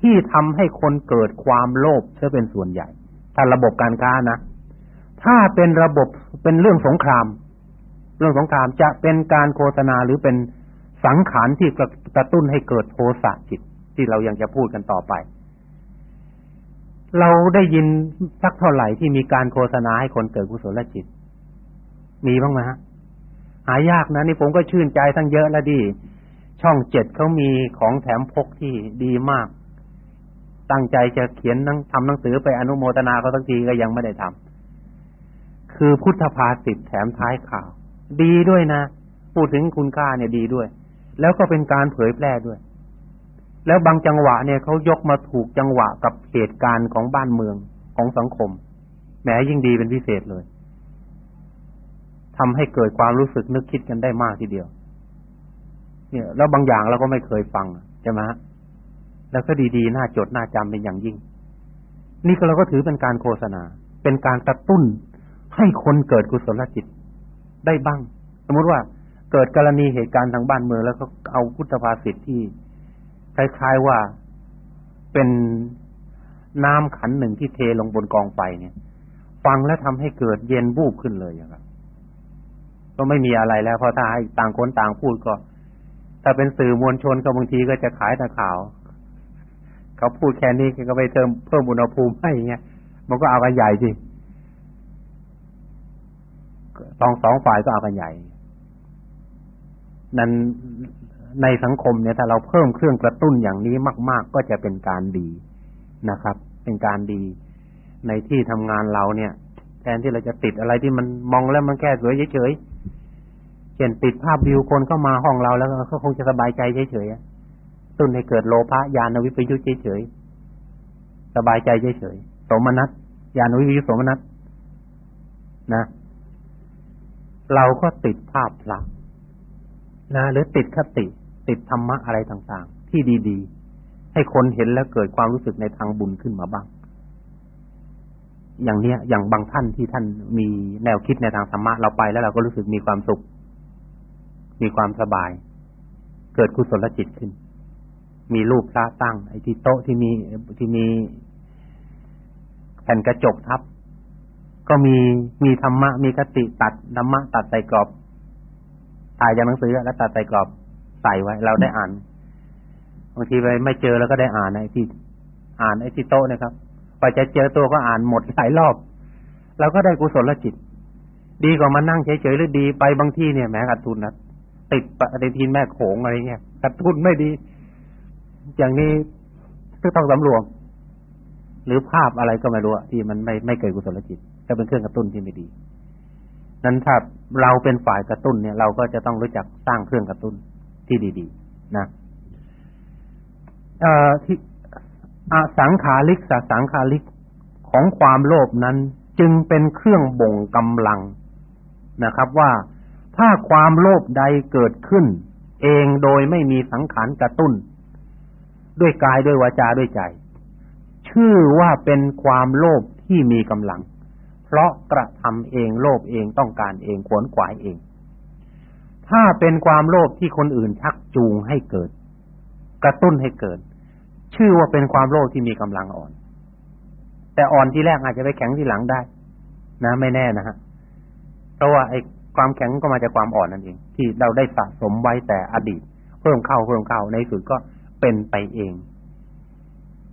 ที่ทำให้คนเกิดความโลภจะเป็นส่วนใหญ่ ถ้าระบบการค้านะ ถ้าเป็นระบบเป็นเรื่องสงคราม เรื่องสงครามจะเป็นการโฆษณาหรือเป็น สังขารที่กระตุ้นให้เกิดโทสะจิต ที่เรายังจะพูดกันต่อไป เราได้ยินสักเท่าไหร่ที่มีการโฆษณาให้คนเกิดกุศลจิต มีบ้างไหมฮะหายากนะนี่ผมก็ชื่นใจทั้งเยอะแล้วดีช่องเจ็ดเขามีของแถมพกที่ดีมาก ตั้งใจจะเขียนนังทำหนังสือไปอนุโมทนาเขาทั้งทีก็ยังไม่ได้ทำคือพุทธภาษิตแถมท้ายข่าว ดีด้วยนะ พูดถึงคุณค่าเนี่ยดีด้วย แล้วก็เป็นการเผยแพร่ด้วย แล้วบางจังหวะเนี่ยเขายกมาถูกจังหวะกับเหตุการณ์ของบ้านเมืองของสังคมแม้ยิ่งดีเป็นพิเศษเลยทำให้เกิดความรู้สึกนึกคิดกันได้มากทีเดียว เนี่ย แล้วบางอย่างเราก็ไม่เคยฟังใช่ไหมแล้วก็ดีๆน่าจดน่าจำเป็นอย่างยิ่ง นี่ก็เราก็ถือเป็นการโฆษณา เป็นการกระตุ้นให้คนเกิดกุศลจิตได้บ้าง สมมติว่า เกิดกรณีเหตุการณ์ทางบ้านเมืองแล้วก็เอาพุทธภาษิตที่คล้ายๆว่าเป็นน้ำขันหนึ่งที่เทลงบนกองไฟเนี่ย ฟังแล้วทำให้เกิดเย็นบูบขึ้นเลยครับก็ไม่มีอะไรแล้วเพราะถ้าให้ต่างคนต่างพูดก็ ถ้าเป็นสื่อมวลชนก็บางทีก็จะขายแต่ข่าวเขาพูดแค่นี้ก็ไปเติมเพิ่มอุณหภูมิให้เงี้ยมันก็เอากันใหญ่สิสองสองฝ่ายก็เอากันใหญ่ นั้นในสังคมเนี่ยถ้าเราเพิ่มเครื่องกระตุ้นอย่างนี้มาก ๆ ก็จะเป็นการดีนะครับ เป็นการดีในที่ทำงานเราเนี่ย แทนที่เราจะติดอะไรที่มันมองแล้วมันแค่สวยเฉยๆเช่นติดภาพวิวคนเข้ามาห้องเราแล้วก็คงจะสบายใจเฉยๆตุ้นให้เกิดโลภะยานวิปยุทธเฉยๆสบายใจเฉยๆโสมนัสยานวิปยุทธโสมนัสนะ เราก็ติดภาพพระ นะหรือติดคติ ติดธรรมะอะไรต่างๆ ที่ดีๆ ให้คนเห็นแล้วเกิดความรู้สึกในทางบุญขึ้นมาบ้าง อย่างเนี้ย อย่างบางท่านที่ท่านมีแนวคิดในทางธรรมะเราไปแล้วเราก็รู้สึกมีความสุข มีความสบาย เกิดกุศลจิตขึ้น มีรูปพระตั้ง ไอ้ที่โต๊ะที่มีที่มีแผ่นกระจกทับ ก็มีมีธรรมะมีคติตัดธรรมะตัดใส่กรอบ ถ่ายจากหนังสือแล้วตัดใส่กรอบใส่ไว้ เราได้อ่านบางทีไปไม่เจอแล้วก็ได้อ่านไอ้ที่อ่านไอ้ที่โต๊ะนะครับพอจะเจอตัวก็อ่านหมดหลายรอบเราก็ได้กุศลจิต ดีกว่ามานั่งเฉยๆหรือดีไปบางที่เนี่ยแม้กระทุนนะติดปฏิทินแม่โขงอะไรเงี้ยกระทุนไม่ดี อย่างนี้ก็ต้องสำรวม หรือภาพอะไรก็ไม่รู้ที่มันไม่ไม่เกิดกุศลจิตจะเป็นเครื่องกระตุ้นที่ไม่ดี นั้นถ้าเราเป็นฝ่ายกระตุ้นเนี่ย เราก็จะต้องรู้จักสร้างเครื่องกระตุ้นที่ดี ๆ นะเอ่อที่อสังขาริกสสังขาริกของความโลภนั้น จึงเป็นเครื่องบ่งกำลังนะครับ ว่าถ้าความโลภใดเกิดขึ้น เองโดยไม่มีสังขารกระตุ้น ด้วยกายด้วยวาจาด้วยใจ ชื่อว่าเป็นความโลภที่มีกำลัง เพราะกระทำเองโลภเองต้องการเองขวนขวายเอง ถ้าเป็นความโลภที่คนอื่นชักจูงให้เกิด กระตุ้นให้เกิด ชื่อว่าเป็นความโลภที่มีกำลังอ่อน แต่อ่อนที่แรกอาจจะไปแข็งที่หลังได้ นะไม่แน่นะฮะเพราะว่าไอ้ความแข็งก็มาจากความอ่อนนั่นเอง ที่เราได้สะสมไว้แต่อดีต เพิ่มเข้าเพิ่มเข้าในสุดก็เป็นไปเอง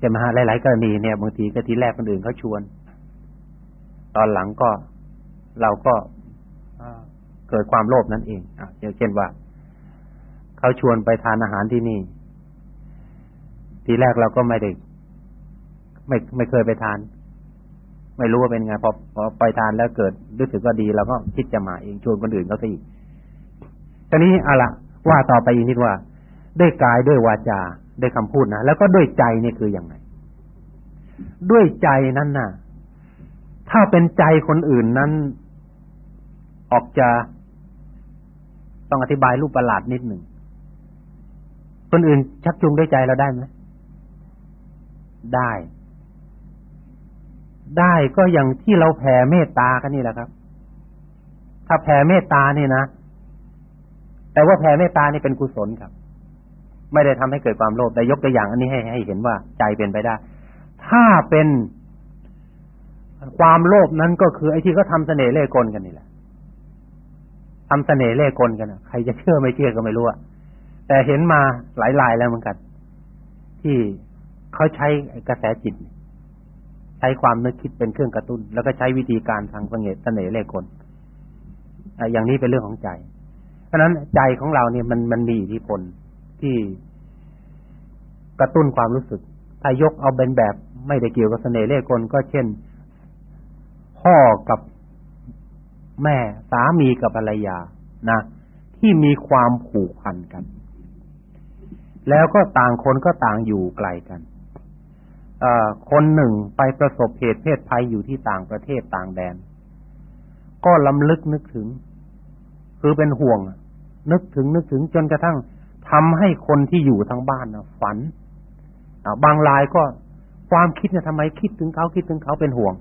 จะมาหลาย ๆ กรณีเนี่ยบางทีก็ทีแรกคนอื่นเขาชวน ตอนหลังก็เราก็เกิดความโลภนั่นเองอะอย่างเช่นว่าเขาชวนไปทานอาหารที่นี่ ทีแรกเราก็ไม่ได้ไม่ไม่เคยไปทาน ไม่รู้ว่าเป็นไงพอพอไปทานแล้วเกิดรู้สึกว่าดีเราก็คิดจะมาเองชวนคนอื่นเขาซะอีกตอนนี้อะละว่าต่อไปอีกนิดว่า ด้วยกายด้วยวาจาด้วยคำพูดนะแล้วก็ด้วยใจนี่คืออย่างไรด้วยใจนั้นน่ะ ถ้าเป็นใจคนอื่นนั้น ออกจะต้องอธิบายรูปประหลาดนิดหนึ่ง คนอื่นชักจูงด้วยใจเราได้ไหมได้ ได้ก็อย่างที่เราแผ่เมตตากันนี่แหละครับ ถ้าแผ่เมตตานี่นะแต่ว่าแผ่เมตตานี่เป็นกุศลครับ ไม่ได้ทำให้เกิดความโลภแต่ยกตัวอย่างอันนี้ให้ให้เห็นว่าใจเป็นไปได้ ถ้าเป็น ความโลภนั้นก็คือไอ้ที่เขาทำเสน่ห์เล่กลกันนี่แหละทำเสน่ห์เล่กลกันใครจะเชื่อไม่เชื่อก็ไม่รู้อะแต่เห็นมาหลายรายแล้วเหมือนกัน ที่เขาใช้กระแสจิต ใช้ความนึกคิดเป็นเครื่องกระตุ้น แล้วก็ใช้วิธีการทางเสน่ห์เสน่ห์เล่กลอย่างนี้เป็นเรื่องของใจ เพราะฉะนั้นใจของเราเนี่ยมันมันมีอิทธิพลที่กระตุ้นความรู้สึก ถ้ายกเอาเป็นแบบไม่ได้เกี่ยวกับเสน่ห์เล่กลก็เช่น พ่อกับแม่สามีกับภรรยานะ ที่มีความผูกพันกัน แล้วก็ต่างคนก็ต่างอยู่ไกลกันคนหนึ่งไปประสบเหตุเพศภัยอยู่ที่ต่างประเทศต่างแดน ก็ลำลึกนึกถึง คือเป็นห่วง นึกถึงนึกถึงจนกระทั่งทำให้คนที่อยู่ทั้งบ้านนะฝันบางรายก็ความคิดเนี่ยทำไมคิดถึงเขาคิดถึงเขาเป็นห่วง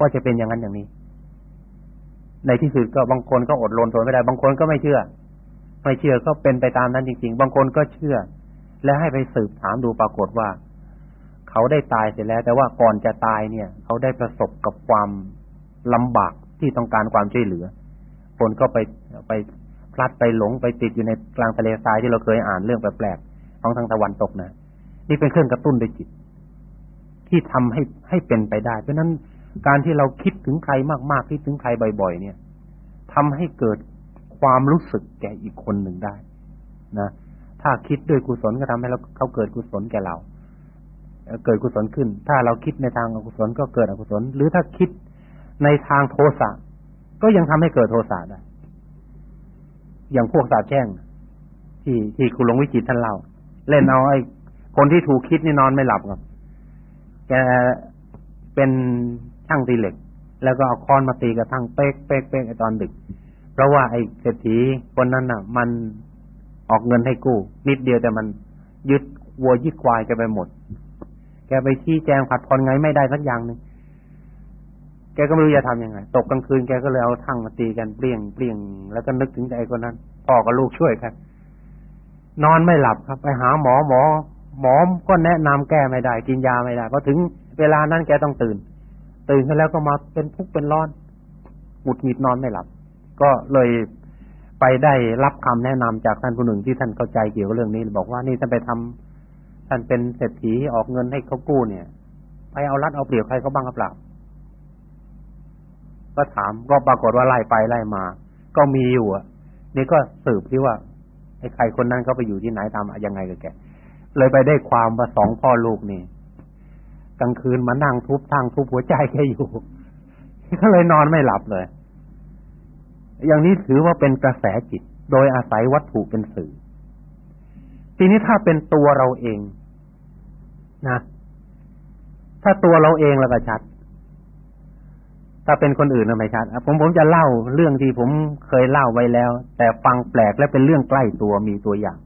ว่าจะเป็นอย่างนั้นอย่างนี้ ในที่สุดก็บางคนก็อดรนทนไม่ได้ บางคนก็ไม่เชื่อ ไม่เชื่อก็เป็นไปตามนั้นจริง ๆ บางคนก็เชื่อ และให้ไปสืบถามดูปรากฏว่า เขาได้ตายเสร็จแล้ว แต่ว่าก่อนจะตายเนี่ย เขาได้ประสบกับความลำบากที่ต้องการความช่วยเหลือ คนก็ไปไปพลัดไปหลงไปติดอยู่ในกลางทะเลทรายที่เราเคยอ่านเรื่องแปลกๆของทางตะวันตกนะนี่เป็นเครื่องกระตุ้นด้วยจิต ที่ทำให้ให้เป็นไปได้ เพราะนั้น การที่เราคิดถึงใครมากๆคิดถึงใครบ่อย ๆ เนี่ยทำให้เกิดความรู้สึกแก่อีกคนหนึ่งได้ นะถ้าคิดด้วยกุศลก็ทำให้เราเขาเกิดกุศลแก่เราเกิดกุศลขึ้น ถ้าเราคิดในทางอกุศลก็เกิดอกุศล หรือถ้าคิดในทางโทสะก็ยังทำให้เกิดโทสะได้ อย่างพวกสาแช่งที่ที่คุณหลวงวิจิตท่านเล่า เล่นเอาไอ้คนที่ถูกคิดนี่นอนไม่หลับครับแกเป็น ช่างตีเหล็ก แล้วก็เอาค้อนมาตีกระทั่งเป๊กเป๊กเป๊กไอตอนดึก เพราะว่าไอ้เศรษฐีคนนั้นน่ะ มันออกเงินให้กู้ นิดเดียวแต่มันยึดวัวยึดควายแกไปหมด แกไปชี้แจงผัดผ่อนไงไม่ได้สักอย่างหนึ่งแกก็ไม่รู้จะทำยังไง ตกกลางคืนแกก็เลยเอาทั้งมาตีกันเปลี่ยงเปลี่ยงแล้วก็นึกถึงใจคนนั้นพ่อกับลูกช่วยกันนอนไม่หลับครับ ไปหาหมอหมอ หมอก็แนะนำแก้ไม่ได้ กินยาไม่ได้พอถึงเวลานั้นแกต้องตื่น ตื่นขึ้นแล้วก็มาเป็นทุกข์เป็นร้อนหงุดหงิดนอนไม่หลับ ก็เลยไปได้รับคำแนะนำจากท่านผู้หนึ่งที่ท่านเข้าใจเกี่ยวกับเรื่องนี้บอกว่านี่ท่านไปทำท่านเป็นเศรษฐีออกเงินให้เขากู้เนี่ย ไปเอารัดเอาเปรียบใครเขาบ้างหรือเปล่าก็ถามก็ปรากฏว่าไล่ไปไล่มา ก็มีอยู่อะนี่ก็สืบที่ว่าไอ้ใครคนนั้นเขาไปอยู่ที่ไหนตามยังไงกับแกเลยไปได้ความว่าสองพ่อลูกนี่ กลางคืนมานั่งทุบทางทุบหัวใจแกอยู่ ก็เลยนอนไม่หลับเลย อย่างนี้ถือว่าเป็นกระแสจิต โดยอาศัยวัตถุเป็นสื่อ ทีนี้ถ้าเป็นตัวเราเองนะ ถ้าตัวเราเองแล้วก็ชัด ถ้าเป็นคนอื่นไม่ชัดผมผมจะเล่าเรื่องที่ผมเคยเล่าไว้แล้ว แต่ฟังแปลกและเป็นเรื่องใกล้ตัวมีตัวอย่าง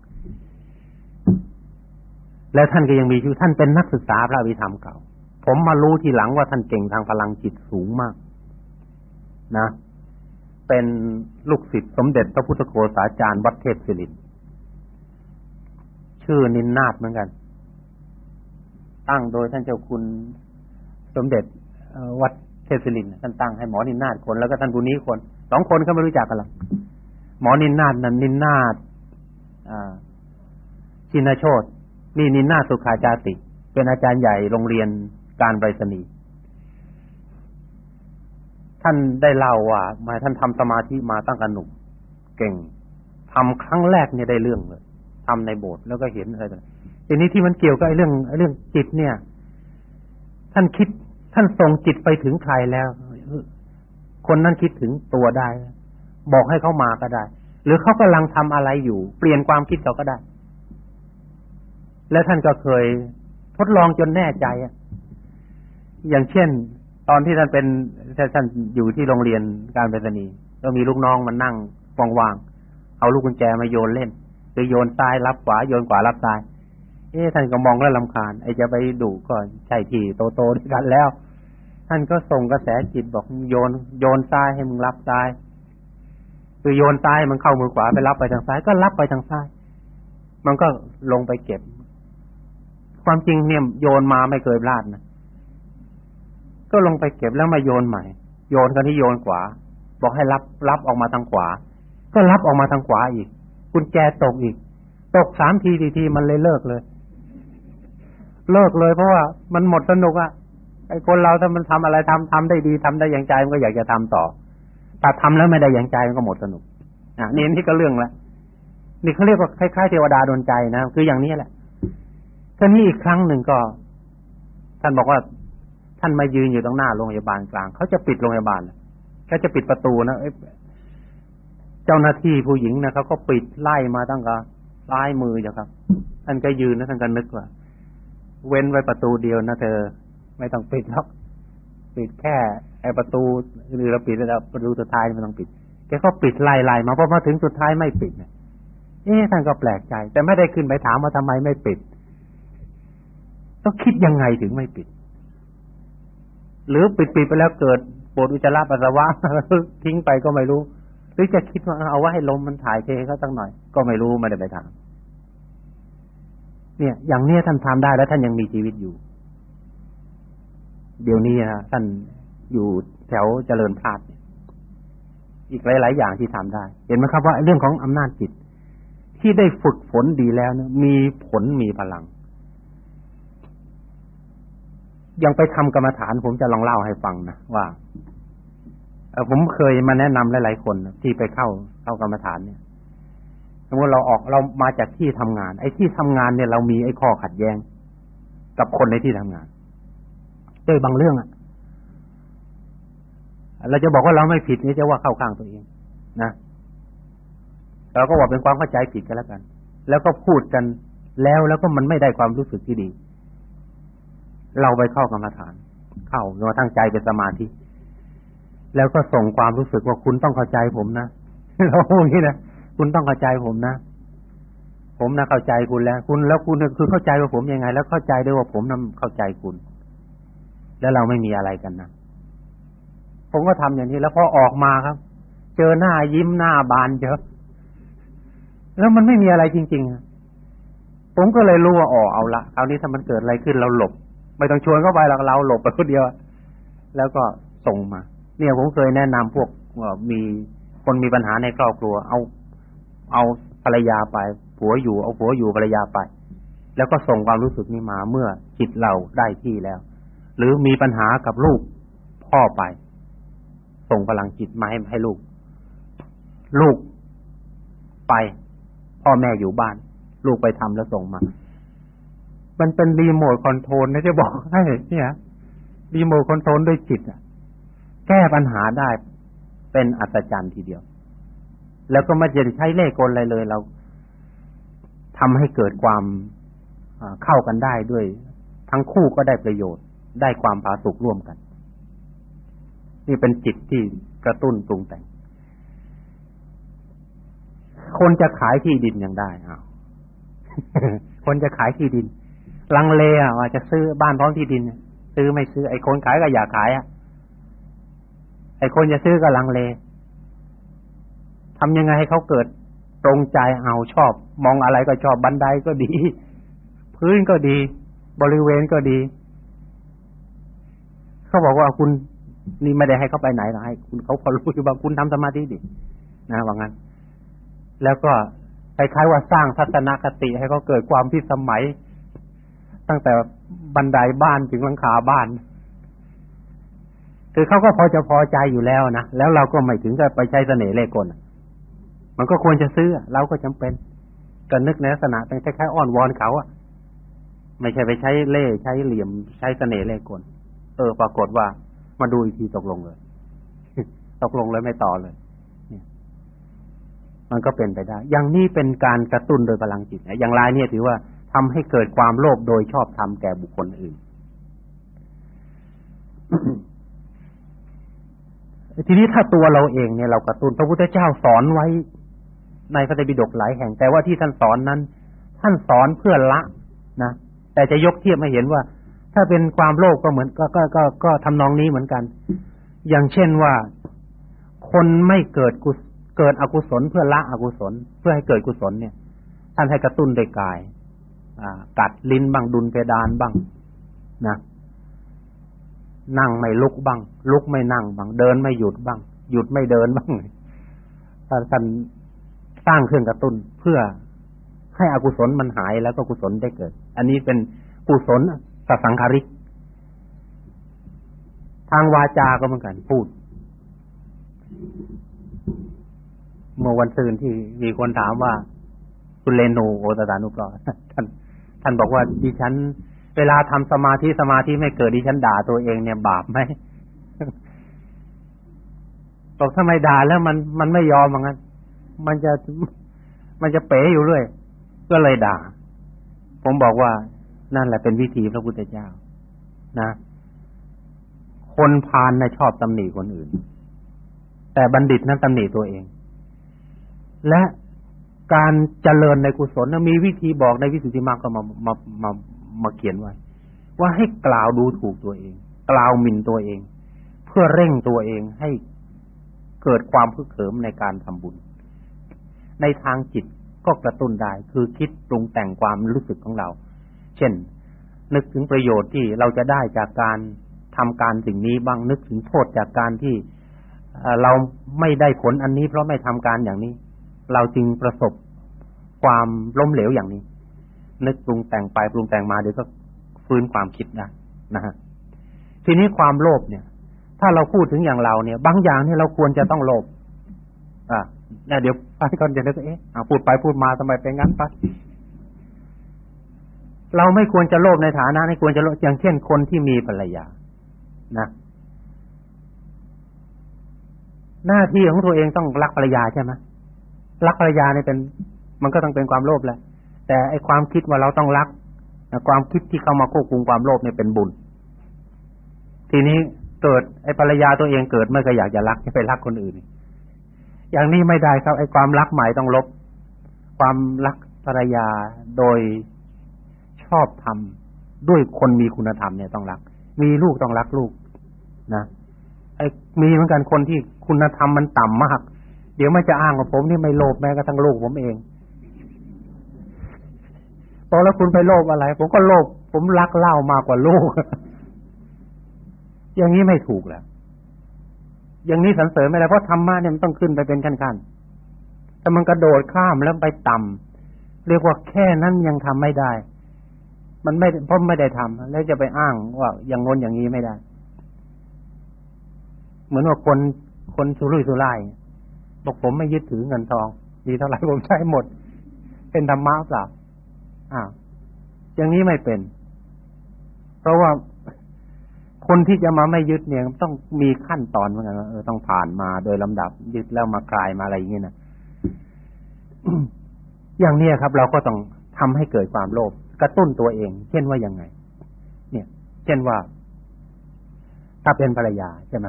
แล้วท่านก็ยังมีชื่อท่านเป็นนักศึกษาพระวิธรรมเก่า ผมมารู้ทีหลังว่าท่านเก่งทางพลังจิตสูงมาก นะ เป็นลูกศิษย์สมเด็จพระพุทธโฆษาจารย์วัดเทพศิรินชื่อนินนาถเหมือนกัน ตั้งโดยท่านเจ้าคุณสมเด็จวัดเทพศิรินท่านตั้งให้หมอนินนาถคนแล้วก็ท่านบุนี้คนสองคนก็ไม่รู้จักกันหรอกหมอนินนาถนั้นนินนาถชินโชต นี่นินนาสุขาจาติ เป็นอาจารย์ใหญ่โรงเรียนการไปรษณีย์ท่านได้เล่าว่ามาท่านทำสมาธิมาตั้งแต่หนุ่มเก่งทำครั้งแรกเนี่ยได้เรื่องเลยทำในโบสถ์แล้วก็เห็นอะไรต่างทีนี้ที่มันเกี่ยวกับไอ้เรื่องไอ้เรื่องจิตเนี่ย ท่านคิด ท่านส่งจิตไปถึงใครแล้ว คนนั้นคิดถึงตัวได้ บอกให้เขามาก็ได้ หรือเขากำลังทำอะไรอยู่ เปลี่ยนความคิดเขาก็ได้ และท่านก็เคยทดลองจนแน่ใจอย่างเช่น ตอนที่ท่านเป็นท่านอยู่ที่โรงเรียนการไปรษณีย์ก็มีลูกน้องมานั่งวางๆเอาลูกกุญแจมาโยนเล่นหรือโยนซ้ายรับขวาโยนขวารับซ้าย เอ๊ะท่านก็มองแล้วลำคาญไอ้จะไปดูก็ใช่ที่โตโตด้วยกันแล้ว ท่านก็ส่งกระแสจิตบอกโยนโยนซ้ายให้มึงรับซ้ายคือโยนซ้ายมันเข้ามือขวาไปรับไปทางซ้ายก็รับไปทางซ้าย มันก็ลงไปเก็บ ความจริงเนี่ยโยนมาไม่เคยพลาดนะก็ลงไปเก็บแล้วมาโยนใหม่ โยนกันที่โยนขวา บอกให้รับรับออกมาทางขวา ก็รับออกมาทางขวาอีกกุญแจตกอีก ตกสามทีทีทีมันเลยเลิกเลย เลิกเลยเพราะว่ามันหมดสนุกอะไอ้คนเราถ้ามันทำอะไรทำทำได้ดีทำได้อย่างใจมันก็อยากจะทำต่อแต่ทำแล้วไม่ได้อย่างใจมันก็หมดสนุกอะนี่นี่ก็เรื่องละนี่เขาเรียกว่าคล้ายๆเทวดาโดนใจนะคืออย่างนี้แหละ ท่านนี้อีกครั้งหนึ่งก็ ท่านบอกว่า ท่านมายืนอยู่ตรงหน้าโรงพยาบาลกลางเขาจะปิดโรงพยาบาลเขาจะปิดประตูนะเจ้าหน้าที่ผู้หญิงนะเขาก็ปิดไล่มาตั้งแต่ซ้ายมือจ้ะครับ ท่านก็ยืนนะท่านก็นึกว่า เว้นไว้ประตูเดียวนะเธอ ไม่ต้องปิดหรอกปิดแค่ไอประตูหรือเราปิดแล้วประตูสุดท้ายไม่ต้องปิดแกก็ปิดไล่ๆมาพอมาถึงสุดท้ายไม่ปิดเนี่ยเอ๊ะท่านก็แปลกใจ แต่ไม่ได้ขึ้นไปถามว่าทำไมไม่ปิด ต้องคิดยังไงถึงไม่ปิด หรือปิดปิดไปแล้วเกิดปวดอุจจาระปัสสาวะทิ้งไปก็ไม่รู้ หรือจะคิดว่าเอาว่าให้ลมมันถ่ายเทเขาตั้งหน่อย ก็ไม่รู้ไม่ได้ไปทำเนี่ย อย่างเนี้ยท่านทำได้แล้วท่านยังมีชีวิตอยู่ เดี๋ยวนี้ฮะท่านอยู่แถวเจริญพาดอีกหลาย ๆ อย่างที่ทำได้ เห็นไหมครับว่าเรื่องของอำนาจจิต ที่ได้ฝึกฝนดีแล้วเนี่ยมีผลมีพลัง ยังไปทำกรรมฐานผมจะลองเล่าให้ฟังนะว่าผมเคยมาแนะนำหลายๆคนที่ไปเข้าเข้ากรรมฐานเนี่ยสมมติเราออกเรามาจากที่ทำงาน ไอ้ที่ทำงานเนี่ยเรามีไอ้ข้อขัดแย้ง กับคนในที่ทำงานด้วยบางเรื่องอะเราจะบอกว่าเราไม่ผิดนี่จะว่าเข้าข้างตัวเองนะเราก็บอกเป็นความเข้าใจผิดกันแล้วกัน แล้วก็พูดกันแล้วแล้วก็มันไม่ได้ความรู้สึกที่ดี เราไปเข้ากรรมฐาน เข้าเราตั้งใจเป็นสมาธิ แล้วก็ส่งความรู้สึกว่าคุณต้องเข้าใจผมนะเราพูดนี้นะคุณต้องเข้าใจผมนะผมนะเข้าใจคุณแล้ว คุณแล้วคุณคือเข้าใจว่าผมยังไง แล้วเข้าใจด้วยว่าผมนั้นเข้าใจคุณ แล้วเราไม่มีอะไรกันนะผมก็ทำอย่างนี้ แล้วพอออกมาครับ เจอหน้ายิ้มหน้าบานเจอะแล้วมันไม่มีอะไรจริงๆผมก็เลยรู้ว่าอ๋อเอาละครานี้ถ้ามันเกิดอะไรขึ้นเราหลบ ไม่ต้องชวนเข้าไปหรอกเราหลบไปคนเดียวแล้วก็ส่งมา เนี่ยผมเคยแนะนำพวกมีคนมีปัญหาในครอบครัว เอา เอาภรรยาไปผัวอยู่เอาผัวอยู่ภรรยาไป แล้วก็ส่งความรู้สึกนี้มาเมื่อจิตเราได้ที่แล้ว หรือมีปัญหากับลูกพ่อไป ส่งพลังจิตมาให้ให้ลูก ลูกไป พ่อแม่อยู่บ้าน ลูกไปทำแล้วส่งมา มันเป็นรีโมทคอนโทรลนะจะบอกให้เนี่ยรีโมทคอนโทรลด้วยจิตอะแก้ปัญหาได้เป็นอัศจรรย์ทีเดียว แล้วก็ไม่จะใช้เลขกลอะไรเลย เราทำให้เกิดความเข้ากันได้ด้วย ทั้งคู่ก็ได้ประโยชน์ได้ความผาสุกร่วมกัน นี่เป็นจิตที่กระตุ้นปรุงแต่ง คนจะขายที่ดินยังได้อ้าวคนจะขายที่ดิน ลังเลอะว่าจะซื้อบ้านพร้อมที่ดินซื้อไม่ซื้อไอ้คนขายก็อยากขายอะไอ้คนจะซื้อก็ลังเลทำยังไงให้เขาเกิดตรงใจเอาชอบ มองอะไรก็ชอบบันไดก็ดี พื้นก็ดี บริเวณก็ดี เขาบอกว่าคุณนี่ไม่ได้ให้เขาไปไหนหรอกให้คุณเขาพอรู้อยู่ว่าคุณทำสมาธิดินะว่างั้น แล้วก็คล้ายๆว่าสร้างทัศนคติให้เขาเกิดความพิสมัย ตั้งแต่บันไดบ้านถึงหลังคาบ้าน คือเขาก็พอจะพอใจอยู่แล้วนะแล้วเราก็ไม่ถึงกับไปใช้เสน่ห์เล่กลมันก็ควรจะซื้อเราก็จำเป็นก็นึกในลักษณะเป็นคล้ายๆอ้อนวอนเขาอะไม่ใช่ไปใช้เล่ใช้เหลี่ยมใช้เสน่ห์เล่กลเออ ปรากฏว่า มาดูอีกทีตกลงเลย ตกลงเลยไม่ต่อเลยมันก็เป็นไปได้ อย่างนี้เป็นการกระตุ้นโดยพลังจิตนะอย่างไรเนี่ยถือว่า ทำให้เกิดความโลภโดยชอบธรรมแก่บุคคลอื่น ทีนี้ถ้าตัวเราเองเนี่ยเรากระตุนพระพุทธเจ้าสอนไว้ในพระไตรปิฎกหลายแห่ง แต่ว่าที่ท่านสอนนั้น ท่านสอนเพื่อละนะ แต่จะยกเทียบมาเห็นว่า ถ้าเป็นความโลภก็เหมือน ก็ก็ก็ก็ทำนองนี้เหมือนกัน อย่างเช่นว่าคนไม่เกิดกุเกิดอกุศลเพื่อละอกุศล เพื่อให้เกิดกุศลเนี่ย ท่านให้กระตุ้นด้วยกาย กัดลิ้นบ้างดุลเพดานบ้างนะนั่งไม่ลุกบ้าง ลุกไม่นั่งบ้าง เดินไม่หยุดบ้าง หยุดไม่เดินบ้างท่านสร้างเครื่องกระตุ้นเพื่อให้อกุศลมันหายแล้วก็กุศลได้เกิด อันนี้เป็นกุศลสัสังคาริก ทางวาจา ก็เหมือนกันพูด เมื่อวันซืนที่มีคนถามว่าคุณเลนโนโอตตานุกรท่าน ท่านบอกว่าดิฉัน เวลาทำสมาธิสมาธิไม่เกิดดิฉันด่าตัวเองเนี่ยบาปไหมบอกทำไมด่าแล้วมันมันไม่ยอมเหมือนกันมันจะมันจะเป๋อยู่เรื่อยก็เลยด่า ผมบอกว่านั่นแหละเป็นวิธีพระพุทธเจ้า นะ คนพาลนะชอบตำหนิคนอื่น แต่บัณฑิตนั้นตำหนิตัวเอง และ การเจริญในกุศลมีวิธีบอกในวิสุทธิมรรคก็มามามามาเขียนไว้ ว่าให้กล่าวดูถูกตัวเอง กล่าวหมิ่นตัวเอง เพื่อเร่งตัวเองให้เกิดความพึกเขิมในการทำบุญ ในทางจิตก็กระตุ้นได้ คือคิดปรุงแต่งความรู้สึกของเรา เช่น นึกถึงประโยชน์ที่เราจะได้จากการทำการสิ่งนี้บ้างนึกถึงโทษจากการที่เราไม่ได้ผลอันนี้เพราะไม่ทำการอย่างนี้ เราจึงประสบความล้มเหลวอย่างนี้ นึกปรุงแต่งไปปรุงแต่งมาเดี๋ยวก็ฟื้นความคิดได้นะฮะทีนี้ความโลภเนี่ย ถ้าเราพูดถึงอย่างเราเนี่ย บางอย่างเนี่ยเราควรจะต้องโลภอ่าเดี๋ยวไปก่อนจะนึกเอ๊ะพูดไปพูดมาทำไมเป็นงั้นไปเราไม่ควรจะโลภในฐานะไม่ควรจะโลภอย่างเช่นคนที่มีภรรยา นะหน้าที่ของตัวเองต้องรักภรรยาใช่ไหม รักภรรยาเนี่ยเป็น มันก็ต้องเป็นความโลภแหละ แต่ไอความคิดว่าเราต้องรักความคิดที่เข้ามาควบคุมความโลภเนี่ยเป็นบุญ ทีนี้เกิดไอภรรยาตัวเองเกิดไม่เคยอยากจะรักจะไปรักคนอื่น อย่างนี้ไม่ได้ครับไอความรักใหม่ต้องลบ ความรักภรรยาโดยชอบทำด้วยคนมีคุณธรรมเนี่ยต้องรัก มีลูกต้องรักลูกนะไอ้มีเหมือนกันคนที่คุณธรรมมันต่ำมาก เดี๋ยวมันจะอ้างว่าผมนี่ไม่โลภแม้กระทั่งลูกผมเองพอแล้วคุณไปโลภอะไร ผมก็โลภผมรักเล่ามากกว่าลูก อย่างนี้ไม่ถูกแล้วอย่างนี้สันเสริญไม่ได้เพราะธรรมะเนี่ยมันต้องขึ้นไปเป็นขั้นๆแต่มันกระโดดข้ามแล้วไปต่ำเรียกว่าแค่นั้นยังทำไม่ได้ มันไม่เพราะไม่ได้ทำแล้วจะไปอ้างว่าอย่างงนอย่างนี้ไม่ได้ เหมือนว่าคนคนสุรุ่ยสุร่าย บอกผมไม่ยึดถือเงินทองดีเท่าไหร่ผมใช้หมด เป็นธรรมะเปล่าอ้าวอย่างนี้ไม่เป็น เพราะว่าคนที่จะมาไม่ยึดเนี่ยต้องมีขั้นตอนเหมือนกันเออต้องผ่านมาโดยลำดับ ยึดแล้วมาคลายมาอะไรอย่างเงี้ยนะอย่างนี้ครับ เราก็ต้องทำให้เกิดความโลภกระตุ้นตัวเอง เช่นว่ายังไง เนี่ย เช่นว่า ถ้าเป็นภรรยาใช่ไหม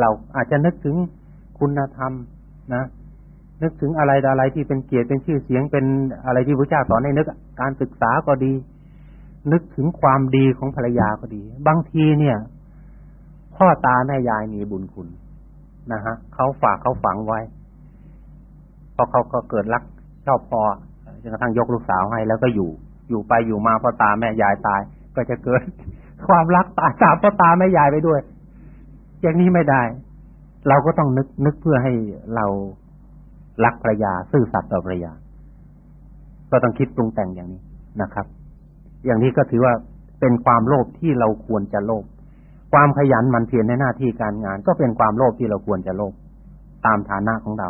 เราอาจจะนึกถึงคุณธรรม นะนึกถึงอะไรอะไรที่เป็นเกียรติเป็นชื่อเสียงเป็นอะไรที่พระเจ้าสอนให้นึกการศึกษาก็ดี นึกถึงความดีของภรรยาก็ดี บางทีเนี่ย พ่อตาแม่ยายมีบุญคุณนะฮะเขาฝากเขาฝังไว้พอเขาก็เกิดรักชอบพอจนกระทั่งยกลูกสาวให้แล้วก็อยู่ อยู่ไปอยู่มาพ่อตาแม่ยายตาย ก็จะเกิด ความรักตาจากพ่อตาแม่ยายไปด้วย อย่างนี้ไม่ได้ เราก็ต้องนึกนึกเพื่อให้เรารักภรรยาซื่อสัตย์ต่อภรรยา ก็ต้องคิดปรุงแต่งอย่างนี้นะครับ อย่างนี้ก็ถือว่าเป็นความโลภที่เราควรจะโลภความขยันมันเพียรในหน้าที่การงาน ก็เป็นความโลภที่เราควรจะโลภตามฐานะของเรา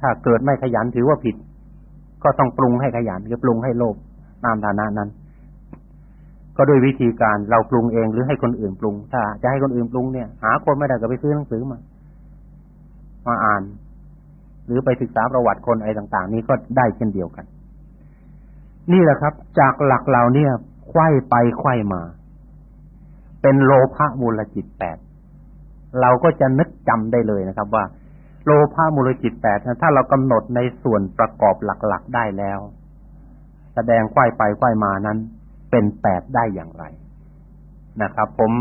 ถ้าเกิดไม่ขยันถือว่าผิด ก็ต้องปรุงให้ขยันคือปรุงให้โลภตามฐานะนั้น ก็โดยวิธีการเราปรุงเองหรือให้คนอื่นปรุง ถ้าจะให้คนอื่นปรุงเนี่ย หาคนไม่ได้ก็ไปซื้อหนังสือมา มาอ่าน หรือไปศึกษาประวัติคนอะไรต่าง ๆ นี้ก็ได้เช่นเดียวกัน นี่แหละครับ จากหลักเราเนี่ยไขว้ไปไขว้มา เป็นโลภะมูลจิตแปดเราก็จะนึกจำได้เลยนะครับ ว่า โลภะมูลจิตแปดถ้าเรากำหนดในส่วนประกอบหลักๆได้แล้วแสดงไขว้ไปไขว้มานั้น เป็นแปดได้อย่างไรนะครับ ผม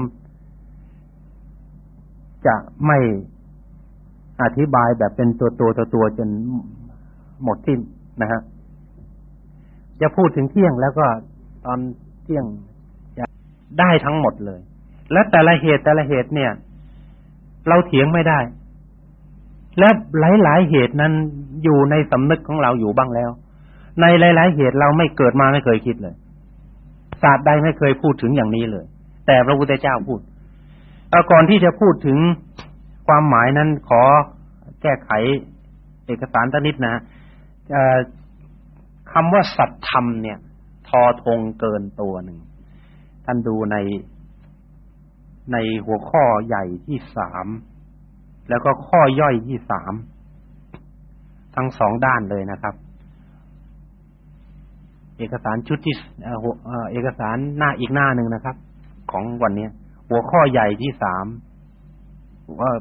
จะไม่ อธิบายแบบเป็นตัวตัวตัวตัวจนหมดทิ้นนะฮะจะพูดถึงเที่ยงแล้วก็ตอนเที่ยงจะได้ทั้งหมดเลย และแต่ละเหตุแต่ละเหตุเนี่ย เราเถียงไม่ได้ และหลาย ๆ เหตุนั้นอยู่ในสำนึกของเราอยู่บ้างแล้ว ในหลาย ๆ เหตุเราไม่เกิดมาไม่เคยคิดเลยศาสตร์ใดไม่เคยพูดถึงอย่างนี้เลย แต่พระพุทธเจ้าพูดก่อนที่จะพูดถึง ความหมายนั้นขอแก้ไขเอกสารตนิดนะคำว่าสัตธรรมเนี่ย ทอทงเกินตัวหนึ่ง ท่านดูในในหัวข้อใหญ่ที่สามแล้วก็ข้อย่อยที่สามทั้งสองด้านเลยนะครับ เอกสารชุดที่เอกสารหน้าอีกหน้าหนึ่งนะครับ ของวันนี้หัวข้อใหญ่ที่สาม ว่า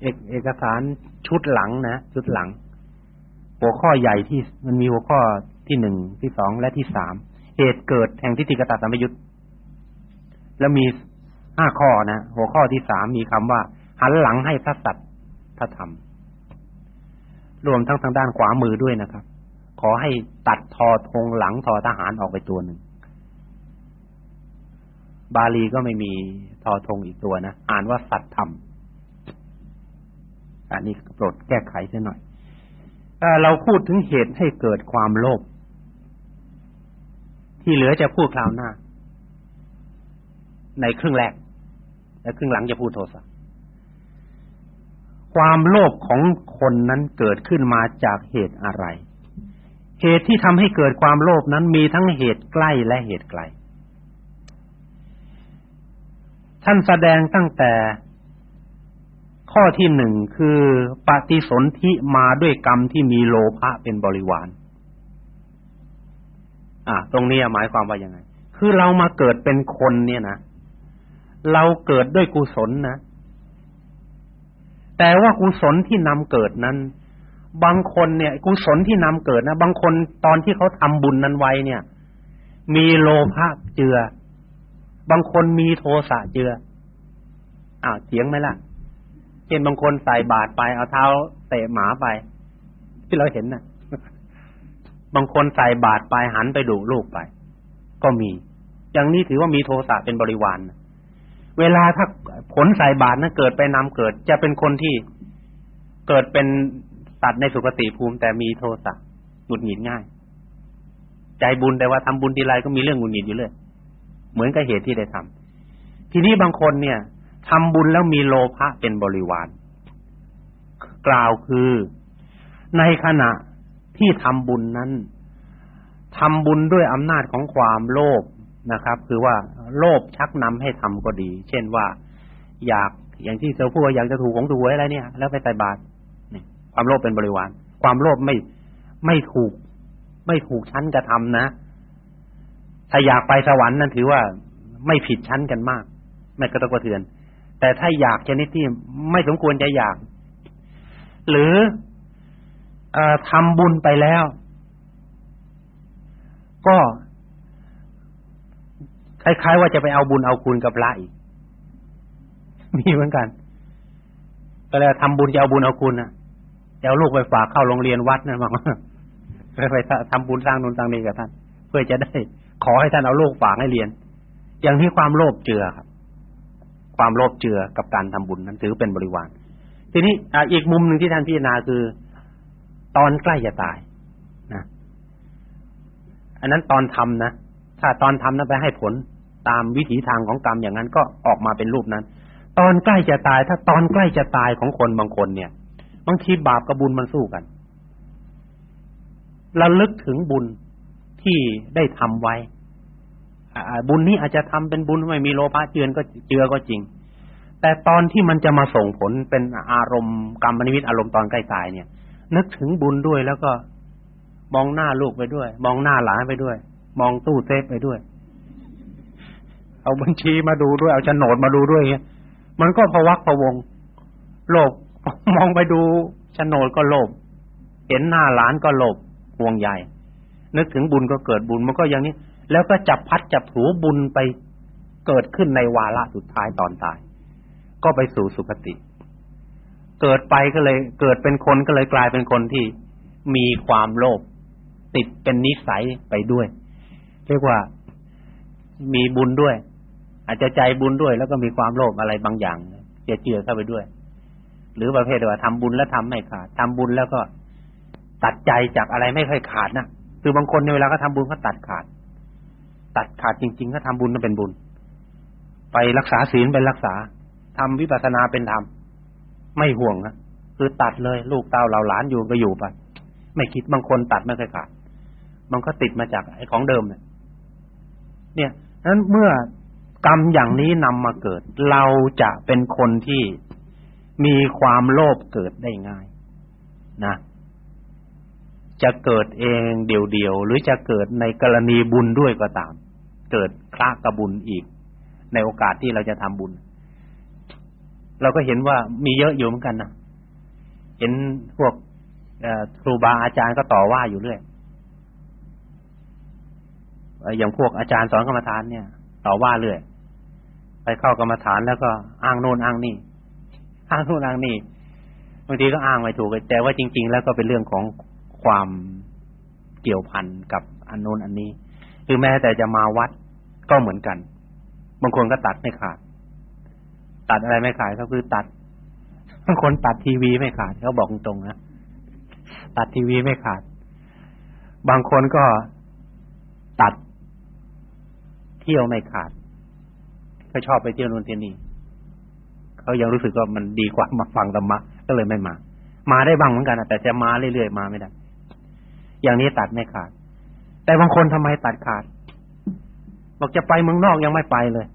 เอกเอกสารชุดหลังนะชุดหลัง หัวข้อใหญ่ที่มันมีหัวข้อที่หนึ่งที่สองและที่สามเหตุเกิดแห่งทิฏฐิกตสัมยุตแล้วมีห้าข้อนะหัวข้อที่สามมีคำว่า หันหลังให้พระสัตว์พระธรรม รวมทั้งทางด้านขวามือด้วยนะครับ ขอให้ตัดทอธงหลังทอทหารออกไปตัวหนึ่ง บาลีก็ไม่มีทอธงอีกตัวนะ อ่านว่าสัตธรรม อันนี้โปรดแก้ไขเสียหน่อยเราพูดถึงเหตุให้เกิดความโลภ ที่เหลือจะพูดคราวหน้า ในครึ่งแรก และครึ่งหลังจะพูดโทสะ ความโลภของคนนั้นเกิดขึ้นมาจากเหตุอะไร เหตุที่ทำให้เกิดความโลภนั้นมีทั้งเหตุใกล้และเหตุไกล ท่านแสดงตั้งแต่ ข้อที่หนึ่งคือปฏิสนธิมาด้วยกรรมที่มีโลภะเป็นบริวาร อ่า ตรงนี้หมายความว่ายังไง คือเรามาเกิดเป็นคนเนี่ยนะ เราเกิดด้วยกุศลนะ แต่ว่ากุศลที่นำเกิดนั้น บางคนเนี่ย กุศลที่นำเกิดนะ บางคนตอนที่เขาทำบุญนั้นไว้เนี่ย มีโลภะเจือ บางคนมีโทสะเจืออ้าวเสียงไหมล่ะเช่นบางคนใส่บาตรไปเอาเท้าเตะหมาไป ที่เราเห็นน่ะ บางคนใส่บาตรไปหันไปดูลูกไป ก็มี อย่างนี้ถือว่ามีโทสะเป็นบริวารเวลาถ้าผลใส่บาตรนั้นเกิดไปนำเกิด จะเป็นคนที่เกิดเป็นสัตว์ในสุคติภูมิ แต่มีโทสะหงุดหงิดง่าย ใจบุญแต่ว่าทำบุญทีไรก็มีเรื่องหงุดหงิดอยู่เลย เหมือนกับเหตุที่ได้ทำทีนี้บางคนเนี่ยทำบุญแล้วมีโลภะเป็นบริวาร กล่าวคือในขณะที่ทำบุญนั้นทำบุญด้วยอำนาจของความโลภนะครับ คือว่าโลภชักนำให้ทำก็ดี เช่นว่า อยากอย่างที่เซลพูดว่าอยากจะถูกของถูกอะไรเนี่ย แล้วไปใส่บาตรนี่ความโลภเป็นบริวาร ความโลภไม่ไม่ถูก ไม่ถูกชั้นกระทำนะ ถ้าอยากไปสวรรค์นั่นถือว่าไม่ผิดชั้นกันมาก ไม่กระตกกระเทือน แต่ถ้าอยากชนิดที่ไม่สมควรจะอยาก หรืออทำบุญไปแล้ว ก็คล้ายๆว่าจะไปเอาบุญเอาคุณกับพระอีกมีเหมือนกันก็เลยทำบุญจะเอาบุญเอาคุณนะจะเอาลูกไปฝากเข้าโรงเรียนวัดนั่นบ้งไปไปทำบุญสร้างนุนสร้างนี้กับท่าน เพื่อจะได้ ขอให้ท่านเอาโลกฝากให้เรียน อย่างที่ความโลภเจือครับ ความโลภเจือกับการทำบุญนั้นถือเป็นบริวาร ทีนี้อีกมุมหนึ่งที่ท่านพิจารณาคือ ตอนใกล้จะตายนะอันนั้นตอนทำนะถ้าตอนทำนั้นไปให้ผลตามวิถีทางของกรรมอย่างนั้นก็ออกมาเป็นรูปนั้น ตอนใกล้จะตาย ถ้าตอนใกล้จะตายของคนบางคนเนี่ยบางทีบาปกับบุญมันสู้กันระลึกถึงบุญ ที่ได้ทำไว้บุญนี้อาจจะทำเป็นบุญไม่มีโลภะเจือนก็เจือก็จริง แต่ตอนที่มันจะมาส่งผลเป็นอารมณ์กรรมนิมิตอารมณ์ตอนใกล้ตายเนี่ย นึกถึงบุญด้วยแล้วก็มองหน้าลูกไปด้วย มองหน้าหลานไปด้วย มองตู้เซฟไปด้วย เอาบัญชีมาดูด้วย เอาโฉนดมาดูด้วยเงี้ยมันก็พวักพวงโลภมองไปดูโฉนดก็โลภเห็นหน้าหลานก็โลภห่วงใหญ่ นึกถึงบุญก็เกิดบุญมันก็อย่างนี้ แล้วก็จับพัดจับถูบุญไปเกิดขึ้นในวาระสุดท้ายตอนตาย ก็ไปสู่สุคติ เกิดไปก็เลย เกิดเป็นคนก็เลยกลายเป็นคนที่มีความโลภติดเป็นนิสัยไปด้วย เรียกว่ามีบุญด้วย อาจจะใจบุญด้วย แล้วก็มีความโลภอะไรบางอย่างเจือเจือเข้าไปด้วย หรือประเภทว่าทำบุญแล้วทำไม่ขาดทำบุญแล้วก็ตัดใจจากอะไรไม่ค่อยขาดนะ คือบางคนในเวลาเขาทาบุญเขาตัดขาด ตัดขาดจริงๆก็ทำบุญก็เป็นบุญ ไปรักษาศีลเป็นรักษาทำวิปัสสนาเป็นธรรมไม่ห่วงนะคือตัดเลย ลูกเต้าเราหลานอยู่ก็อยู่ไปไม่คิดบางคนตัดไม่เคยขาดมันก็ติดมาจากไอ้ของเดิมเนี่ยเนี่ยนั้นเมื่อกรรมอย่างนี้นำมาเกิด เราจะเป็นคนที่มีความโลภเกิดได้ง่าย นะ จะเกิดเองเดี่ยวๆหรือจะเกิดในกรณีบุญด้วยก็ตาม เกิดคละกบุญอีก ในโอกาสที่เราจะทำบุญ เราก็เห็นว่ามีเยอะอยู่เหมือนกันนะเห็นพวกครูบาอาจารย์ก็ต่อว่าอยู่เรื่อยอย่างพวกอาจารย์สอนกรรมฐานเนี่ย ต่อว่าเรื่อยไปเข้ากรรมฐานแล้วก็อ้างโน่นอ้างนี่อ้างโน่นอ้างนี่บางทีก็อ้างไม่ถูกแต่ว่าจริง ๆ แล้วก็เป็นเรื่องของ ความเกี่ยวพันกับอันโน้นอันนี้คือแม้แต่จะมาวัดก็เหมือนกัน บางคนก็ตัดไม่ขาด ตัดอะไรไม่ขาดก็คือตัดบางคนตัดทีวีไม่ขาดเขาบอกตรงๆนะตัดทีวีไม่ขาด บางคนก็ตัดเที่ยวไม่ขาดก็ชอบไปเที่ยวนู่นเที่ยวนี่เขายังรู้สึกว่ามันดีกว่ามาฟังธรรมะก็เลยไม่มา มาได้บ้างเหมือนกันแต่จะมาเรื่อยๆมาไม่ได้ อย่างนี้ตัดไม่ขาด แต่บางคนทำไมตัดขาด บอกจะไปเมืองนอกยังไม่ไปเลย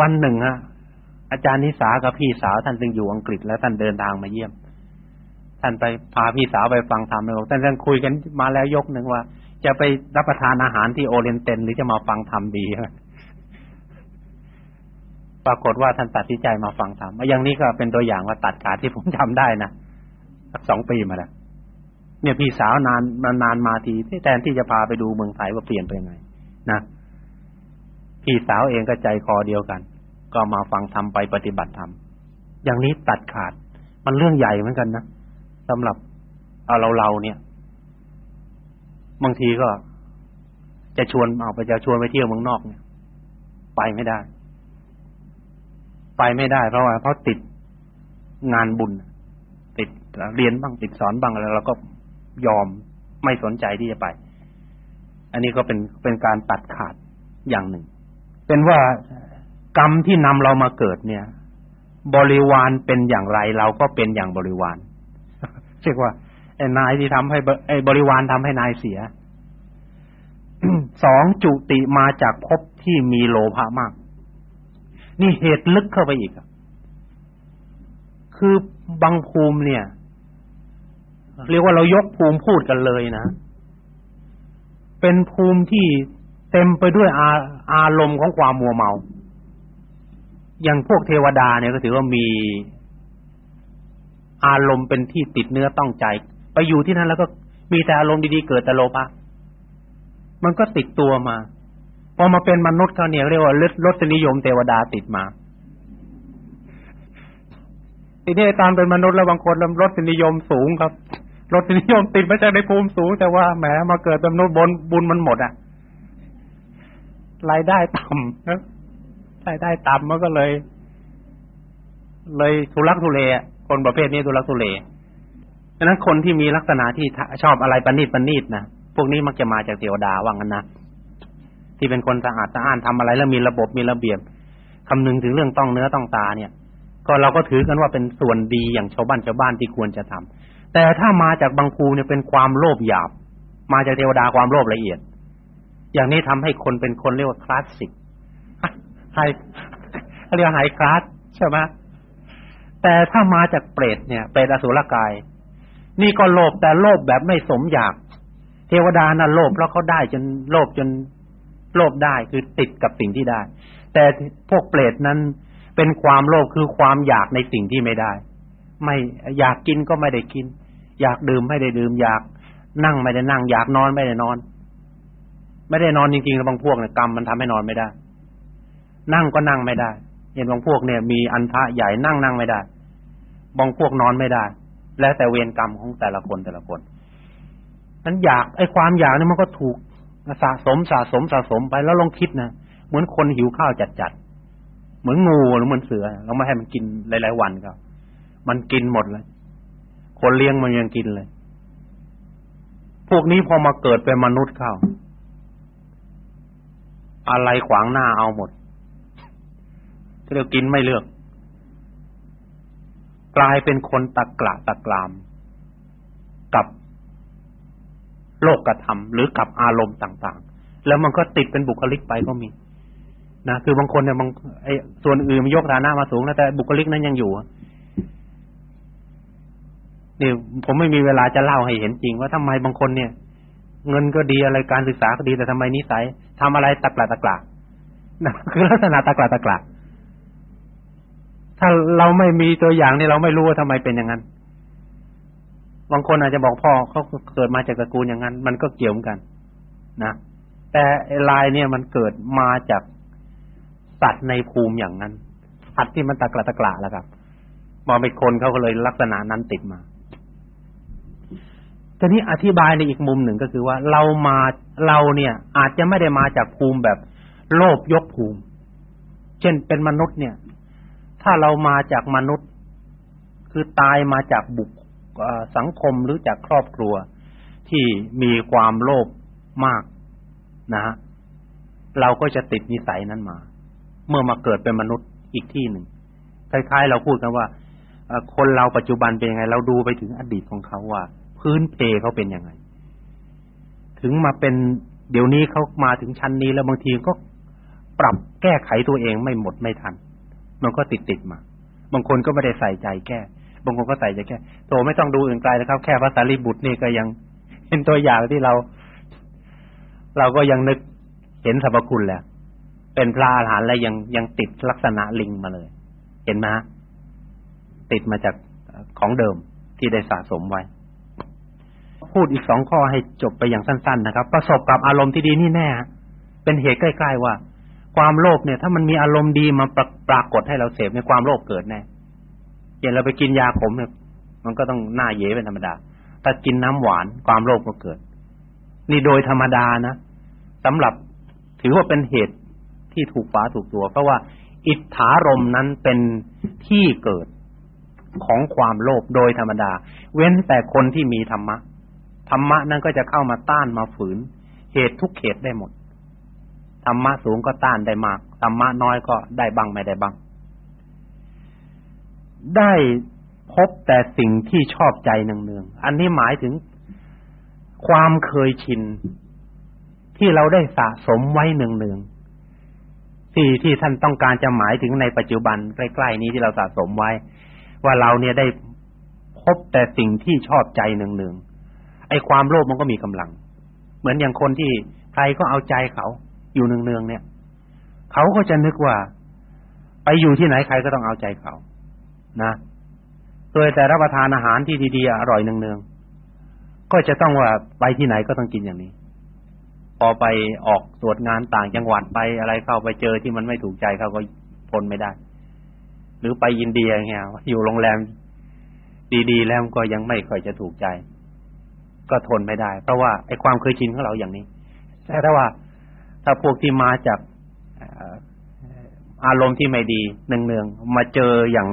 วันหนึ่งอะอาจารย์นิสากับพี่สาวท่านซึ่งอยู่อังกฤษแล้วท่านเดินทางมาเยี่ยม ท่านไปพาพี่สาวไปฟังธรรมเลยบอกท่านท่านคุยกันมาแล้วยกหนึ่งว่า จะไปรับประทานอาหารที่โอเรนเตนหรือจะมาฟังธรรมดีปรากฏว่าท่านตัดสินใจมาฟังธรรมอย่างนี้ก็เป็นตัวอย่างว่าตัดขาดที่ผมจำได้นะสักสองปีมาแล้ว เนี่ยพี่สาวนานมานานมาทีแทนที่จะพาไปดูเมืองไทยว่าเปลี่ยนไปไงนะพี่สาวเองก็ใจคอเดียวกัน ก็มาฟังธรรมไปปฏิบัติธรรมอย่างนี้ตัดขาด มันเรื่องใหญ่เหมือนกันนะสำหรับเอาเราเราเนี่ย บางทีก็จะชวนเอาไปจะชวนไปเที่ยวเมืองนอกเนี่ย ไปไม่ได้ ไปไม่ได้ เพราะว่าเพราะติดงานบุญ ติดเรียนบ้างติดสอนบ้างแล้วเราก็ ยอมไม่สนใจที่จะไป อันนี้ก็เป็นเป็นการตัดขาดอย่างหนึ่ง เป็นว่ากรรมที่นำเรามาเกิดเนี่ย บริวารเป็นอย่างไร เราก็เป็นอย่างบริวารเรียกว่าไอ้นายที่ทำให้ไอ้บริวารทำให้นายเสียสองจุติมาจากภพที่มีโลภะมาก นี่เหตุลึกเข้าไปอีกคือบางภูมิเนี่ย เรียกว่าเรายกภูมิพูดกันเลยนะ เป็นภูมิที่เต็มไปด้วยอาอารมณ์ของความมัวเมา อย่างพวกเทวดาเนี่ยก็ถือว่ามีอารมณ์เป็นที่ติดเนื้อต้องใจ ไปอยู่ที่นั่นแล้วก็มีแต่อารมณ์ดีๆเกิดแต่โลภะมันก็ติดตัวมา พอมาเป็นมนุษย์เขาเนี่ยเรียกว่ารสนิยมเทวดาติดมาทีนี้ตามเป็นมนุษย์แล้วบางคนรสนิยมสูงครับ รสนิยมติดมาจากในภูมิสูงแต่ว่าแหมมาเกิดเป็นมนุษย์บนบุญมันหมดอะรายได้ต่ำนะรายได้ต่ำมันก็เลย เลยทุลักทุเลคนประเภทนี้ทุลักทุเลดังนั้นคนที่มีลักษณะที่ชอบอะไรประณีตประณีตนะพวกนี้มักจะมาจากเทวดาว่างั้นนะที่เป็นคนสะอาดสะอ้านทำอะไรแล้วมีระบบมีระเบียบคำนึงถึงเรื่องต้องเนื้อต้องตาเนี่ย ก็เราก็ถือกันว่าเป็นส่วนดีอย่างชาวบ้านชาวบ้านที่ควรจะทำ แต่ถ้ามาจากบางคูเนี่ยเป็นความโลภหยาบ มาจากเทวดาความโลภละเอียด อย่างนี้ทำให้คนเป็นคนเรียกว่าคลาสสิกไฮเรียกไฮคลาสใช่ไหมแต่ถ้ามาจากเปรตเนี่ยเปรตอสุรกาย นี่ก็โลภแต่โลภแบบไม่สมอยาก เทวดาน่ะโลภเพราะเขาได้จนโลภจนโลภได้คือติดกับสิ่งที่ได้ แต่พวกเปรตนั้นเป็นความโลภคือความอยากในสิ่งที่ไม่ได้ ไม่อยากกินก็ไม่ได้กิน อยากดื่มไม่ได้ดื่ม อยากนั่งไม่ได้นั่ง อยากนอนไม่ได้นอน ไม่ได้นอนจริงๆแล้วบางพวกเนี่ยกรรมมันทำให้นอนไม่ได้ นั่งก็นั่งไม่ได้ เห็นบางพวกเนี่ย มีอันทะใหญ่นั่งนั่งไม่ได้ บางพวกนอนไม่ได้ แล้วแต่เวรกรรมของแต่ละคนแต่ละคนนั้นอยากไอ้ความอยากนี่มันก็ถูกสะสมสะสมสะสมไปแล้วลองคิดนะเหมือนคนหิวข้าวจัดๆเหมือนงูหรือเหมือนเสือเราไม่ให้มันกินหลายๆวันก็มันกินหมดเลย คนเลี้ยงมันยังกินเลย พวกนี้พอมาเกิดเป็นมนุษย์เข้า อะไรขวางหน้าเอาหมดเรียกกินไม่เลือก กลายเป็นคนตะกละตะกราม กับโลกกระทำหรือกับอารมณ์ต่าง ๆ แล้วมันก็ติดเป็นบุคลิกไปก็มีนะคือบางคนเนี่ยบางไอ้ส่วนอื่นมันยกฐานะมาสูงแล้วแต่บุคลิกนั้นยังอยู่ นี่ผมไม่มีเวลาจะเล่าให้เห็นจริง ว่าทำไมบางคนเนี่ย เงินก็ดีอะไรการศึกษาก็ดีแต่ทำไมนิสัยทำอะไรตะกละตะกละนะคือลักษณะตะกละตะกละถ้าเราไม่มีตัวอย่างนี่เราไม่รู้ว่าทำไมเป็นอย่างนั้น บางคนอาจจะบอกพ่อเขาเกิดมาจากตระกูลอย่างนั้น มันก็เกี่ยวกัน นะแต่ลายเนี่ยมันเกิดมาจากสัตว์ในภูมิอย่างนั้นสัตว์ที่มันตะกละตะกละแล้วครับมองเป็นคนเขาก็เลยลักษณะนั้นติดมา ทีนี้อธิบายในอีกมุมหนึ่งก็คือว่าเรามาเราเนี่ย อาจจะไม่ได้มาจากภูมิแบบโลภยกภูมิ เช่นเป็นมนุษย์เนี่ย ถ้าเรามาจากมนุษย์ คือตายมาจากบุคสังคมหรือจากครอบครัว ที่มีความโลภมากนะฮะเราก็จะติดนิสัยนั้นมา เมื่อมาเกิดเป็นมนุษย์อีกที่หนึ่งคล้ายๆเราพูดกันว่าคนเราปัจจุบันเป็นยังไง เราดูไปถึงอดีตของเขาว่า พื้นเพเขาเป็นยังไง ถึงมาเป็นเดี๋ยวนี้เขามาถึงชั้นนี้แล้วบางทีก็ปรับแก้ไขตัวเองไม่หมดไม่ทัน มันก็ติดติดมา บางคนก็ไม่ได้ใส่ใจแก้ บางคนก็ใส่ใจแก้โตไม่ต้องดูอื่นไกลนะครับ แค่ภาษาลิบุตรนี่ก็ยังเป็นตัวอย่างที่เรา เราก็ยังนึกเห็นสรรพคุณแล้วเป็นพระอรหันต์แล้วยังยังติดลักษณะลิงมาเลย เห็นไหมติดมาจากของเดิมที่ได้สะสมไว้ พูดอีกสองข้อให้จบไปอย่างสั้น ๆ นะครับ ประสบกับอารมณ์ที่ดีนี่แน่เป็นเหตุใกล้ๆว่า ความโลภเนี่ย ถ้ามันมีอารมณ์ดีมาปรปรากฏให้เราเสพในความโลภเกิดแน่อย่างเราไปกินยาขมเนี่ย มันก็ต้องหน้าเย้เป็นธรรมดาถ้ากินน้ำหวานความโลภก็เกิด นี่โดยธรรมดานะสำหรับถือว่าเป็นเหตุที่ถูกฟ้าถูกตัว เพราะว่า อิทธารมนั้นเป็นที่เกิดของความโลภโดยธรรมดา เว้นแต่คนที่มีธรรมะ ธรรมะนั้นก็จะเข้ามาต้านมาฝืน เหตุทุกเหตุได้หมดธรรมะสูงก็ต้านได้มากธรรมะน้อยก็ได้บ้างไม่ได้บ้าง ได้พบแต่สิ่งที่ชอบใจเนืองๆอันนี้หมายถึงความเคยชิน ที่เราได้สะสมไว้เนืองๆที่ที่ท่านต้องการจะหมายถึงในปัจจุบันใกล้ๆนี้ที่เราสะสมไว้ ว่าเราเนี่ยได้พบแต่สิ่งที่ชอบใจหนึ่งๆ ไอ้ความโลภมันก็มีกำลัง เหมือนอย่างคนที่ใครก็เอาใจเขาอยู่เนืองๆเนี่ย เขาก็จะนึกว่า ไปอยู่ที่ไหนใครก็ต้องเอาใจเขา นะโดยแต่รับประทานอาหารที่ดีๆอร่อยเนืองๆก็จะต้องว่าไปที่ไหนก็ต้องกินอย่างนี้ พอไปออกตรวจงานต่างจังหวัดไปอะไรเข้าไปเจอที่มันไม่ถูกใจเขาก็ทนไม่ได้ หรือไปอินเดียเงี้ยอยู่โรงแรมดีๆแล้วก็ยังไม่ค่อยจะถูกใจ ก็ทนไม่ได้ เพราะว่าไอ้ความเคยชินของเราอย่างนี้แต่ถ้าว่า ถ้าพวกที่มาจากอารมณ์ที่ไม่ดีเนืองๆมาเจออย่าง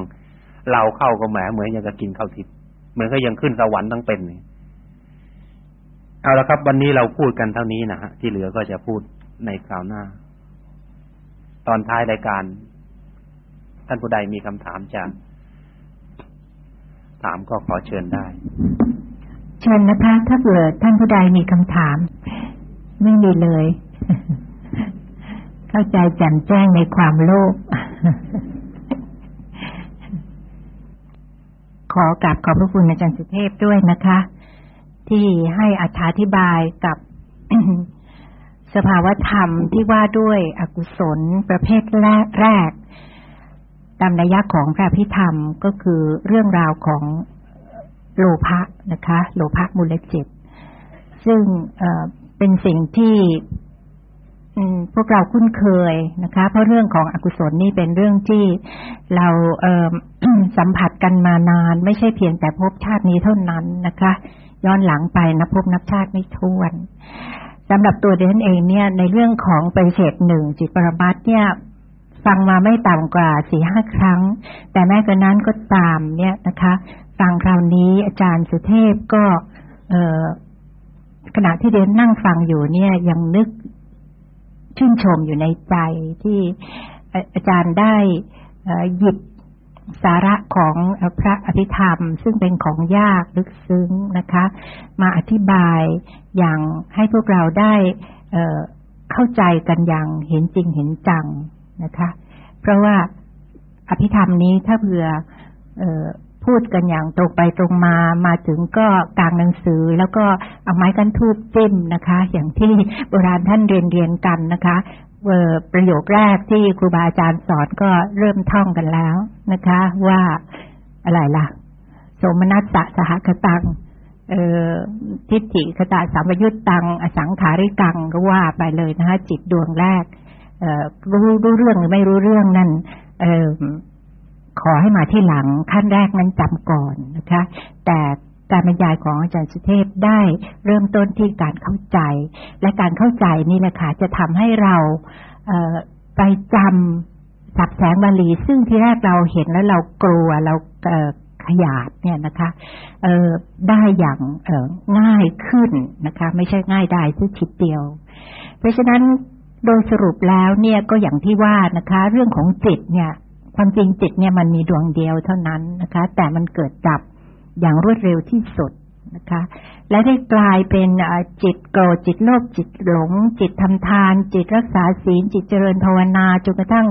เราเข้าก็แหมเหมือนอย่างกับกินข้าวทิพย์เหมือนก็ยังขึ้นสวรรค์ทั้งเป็นเอาละครับ วันนี้เราพูดกันเท่านี้นะฮะที่เหลือก็จะพูดในคราวหน้า ตอนท้ายรายการ ท่านผู้ใดมีคำถามจะถามก็ขอเชิญได้ เชิญนะคะถ้าเกิดท่านผู้ใดมีคำถาม ไม่มีเลย เข้าใจแจ่มแจ้งในความโลภขอกราบขอบพระคุณอาจารย์สุเทพด้วยนะคะ ที่ให้อธิบายกับสภาวธรรมที่ว่าด้วยอกุศลประเภทแรกแรก ตามนัยยะของพระพิธรรมก็คือเรื่องราวของ โลภะนะคะ โลภะมูลจิต ซึ่งเป็นสิ่งที่พวกเราคุ้นเคยนะคะ เพราะเรื่องของอกุศลนี่เป็นเรื่องที่เราเสัมผัสกันมานาน ไม่ใช่เพียงแต่พบชาตินี้เท่านั้นนะคะ ย้อนหลังไปนับพบนับชาติไม่ท้วนสำหรับตัวเดนเองเนี่ย ในเรื่องของปริเศษหนึ่งจิตปรมัตเนี่ยฟังมาไม่ต่ำกว่าสี่ห้าครั้ง แต่แม้กระนั้นก็ตามเนี่ยนะคะ ฟังคราวนี้อาจารย์สุเทพก็เออขณะที่เดินนั่งฟังอยู่เนี่ย ยังนึกชื่นชมอยู่ในใจที่อาจารย์ได้หยิบสาระของพระอภิธรรม ซึ่งเป็นของยากลึกซึ้งนะคะ มาอธิบายอย่างให้พวกเราได้เข้าใจกันอย่างเห็นจริงเห็นจังนะคะ เพราะว่าอภิธรรมนี้ถ้าเผื่ออ พูดกันอย่างตรงไปตรงมามาถึงก็กลางหนังสือ แล้วก็เอาไม้กันทูบจิ้มนะคะ อย่างที่โบราณท่านเรียนเรียนกันนะคะเอประโยคแรกที่ครูบาอาจารย์สอนก็เริ่มท่องกันแล้วนะคะ ว่าอะไรล่ะ สมนัสสะสหคตังเอทิฏฐิคตาสัมยุตตัง อสังขาริกังก็ว่าไปเลยนะคะจิตดวงแรกรู้รู้เรื่องหรือไม่รู้เรื่องนั่น ขอให้มาที่หลังขั้นแรกนั้นจำก่อนนะคะ แต่การบรรยายของอาจารย์สุเทพได้เริ่มต้นที่การเข้าใจ และการเข้าใจนี่แหละค่ะจะทำให้เราไปจำสับแสงบาลี ซึ่งที่แรกเราเห็นแล้วเรากลัวเราขยาดเนี่ยนะคะได้อย่างง่ายขึ้นนะคะ ไม่ใช่ง่ายได้ซึ่งชิดเดียว เพราะฉะนั้นโดยสรุปแล้วเนี่ยก็อย่างที่ว่านะคะ เรื่องของจิตเนี่ย ความจริงจิตเนี่ยมันมีดวงเดียวเท่านั้นนะคะ แต่มันเกิดดับอย่างรวดเร็วที่สุดนะคะ และได้กลายเป็นจิตโกรธจิตโลภจิตหลง จิตทำทาน จิตรักษาศีล จิตเจริญภาวนาจนกระทั่ง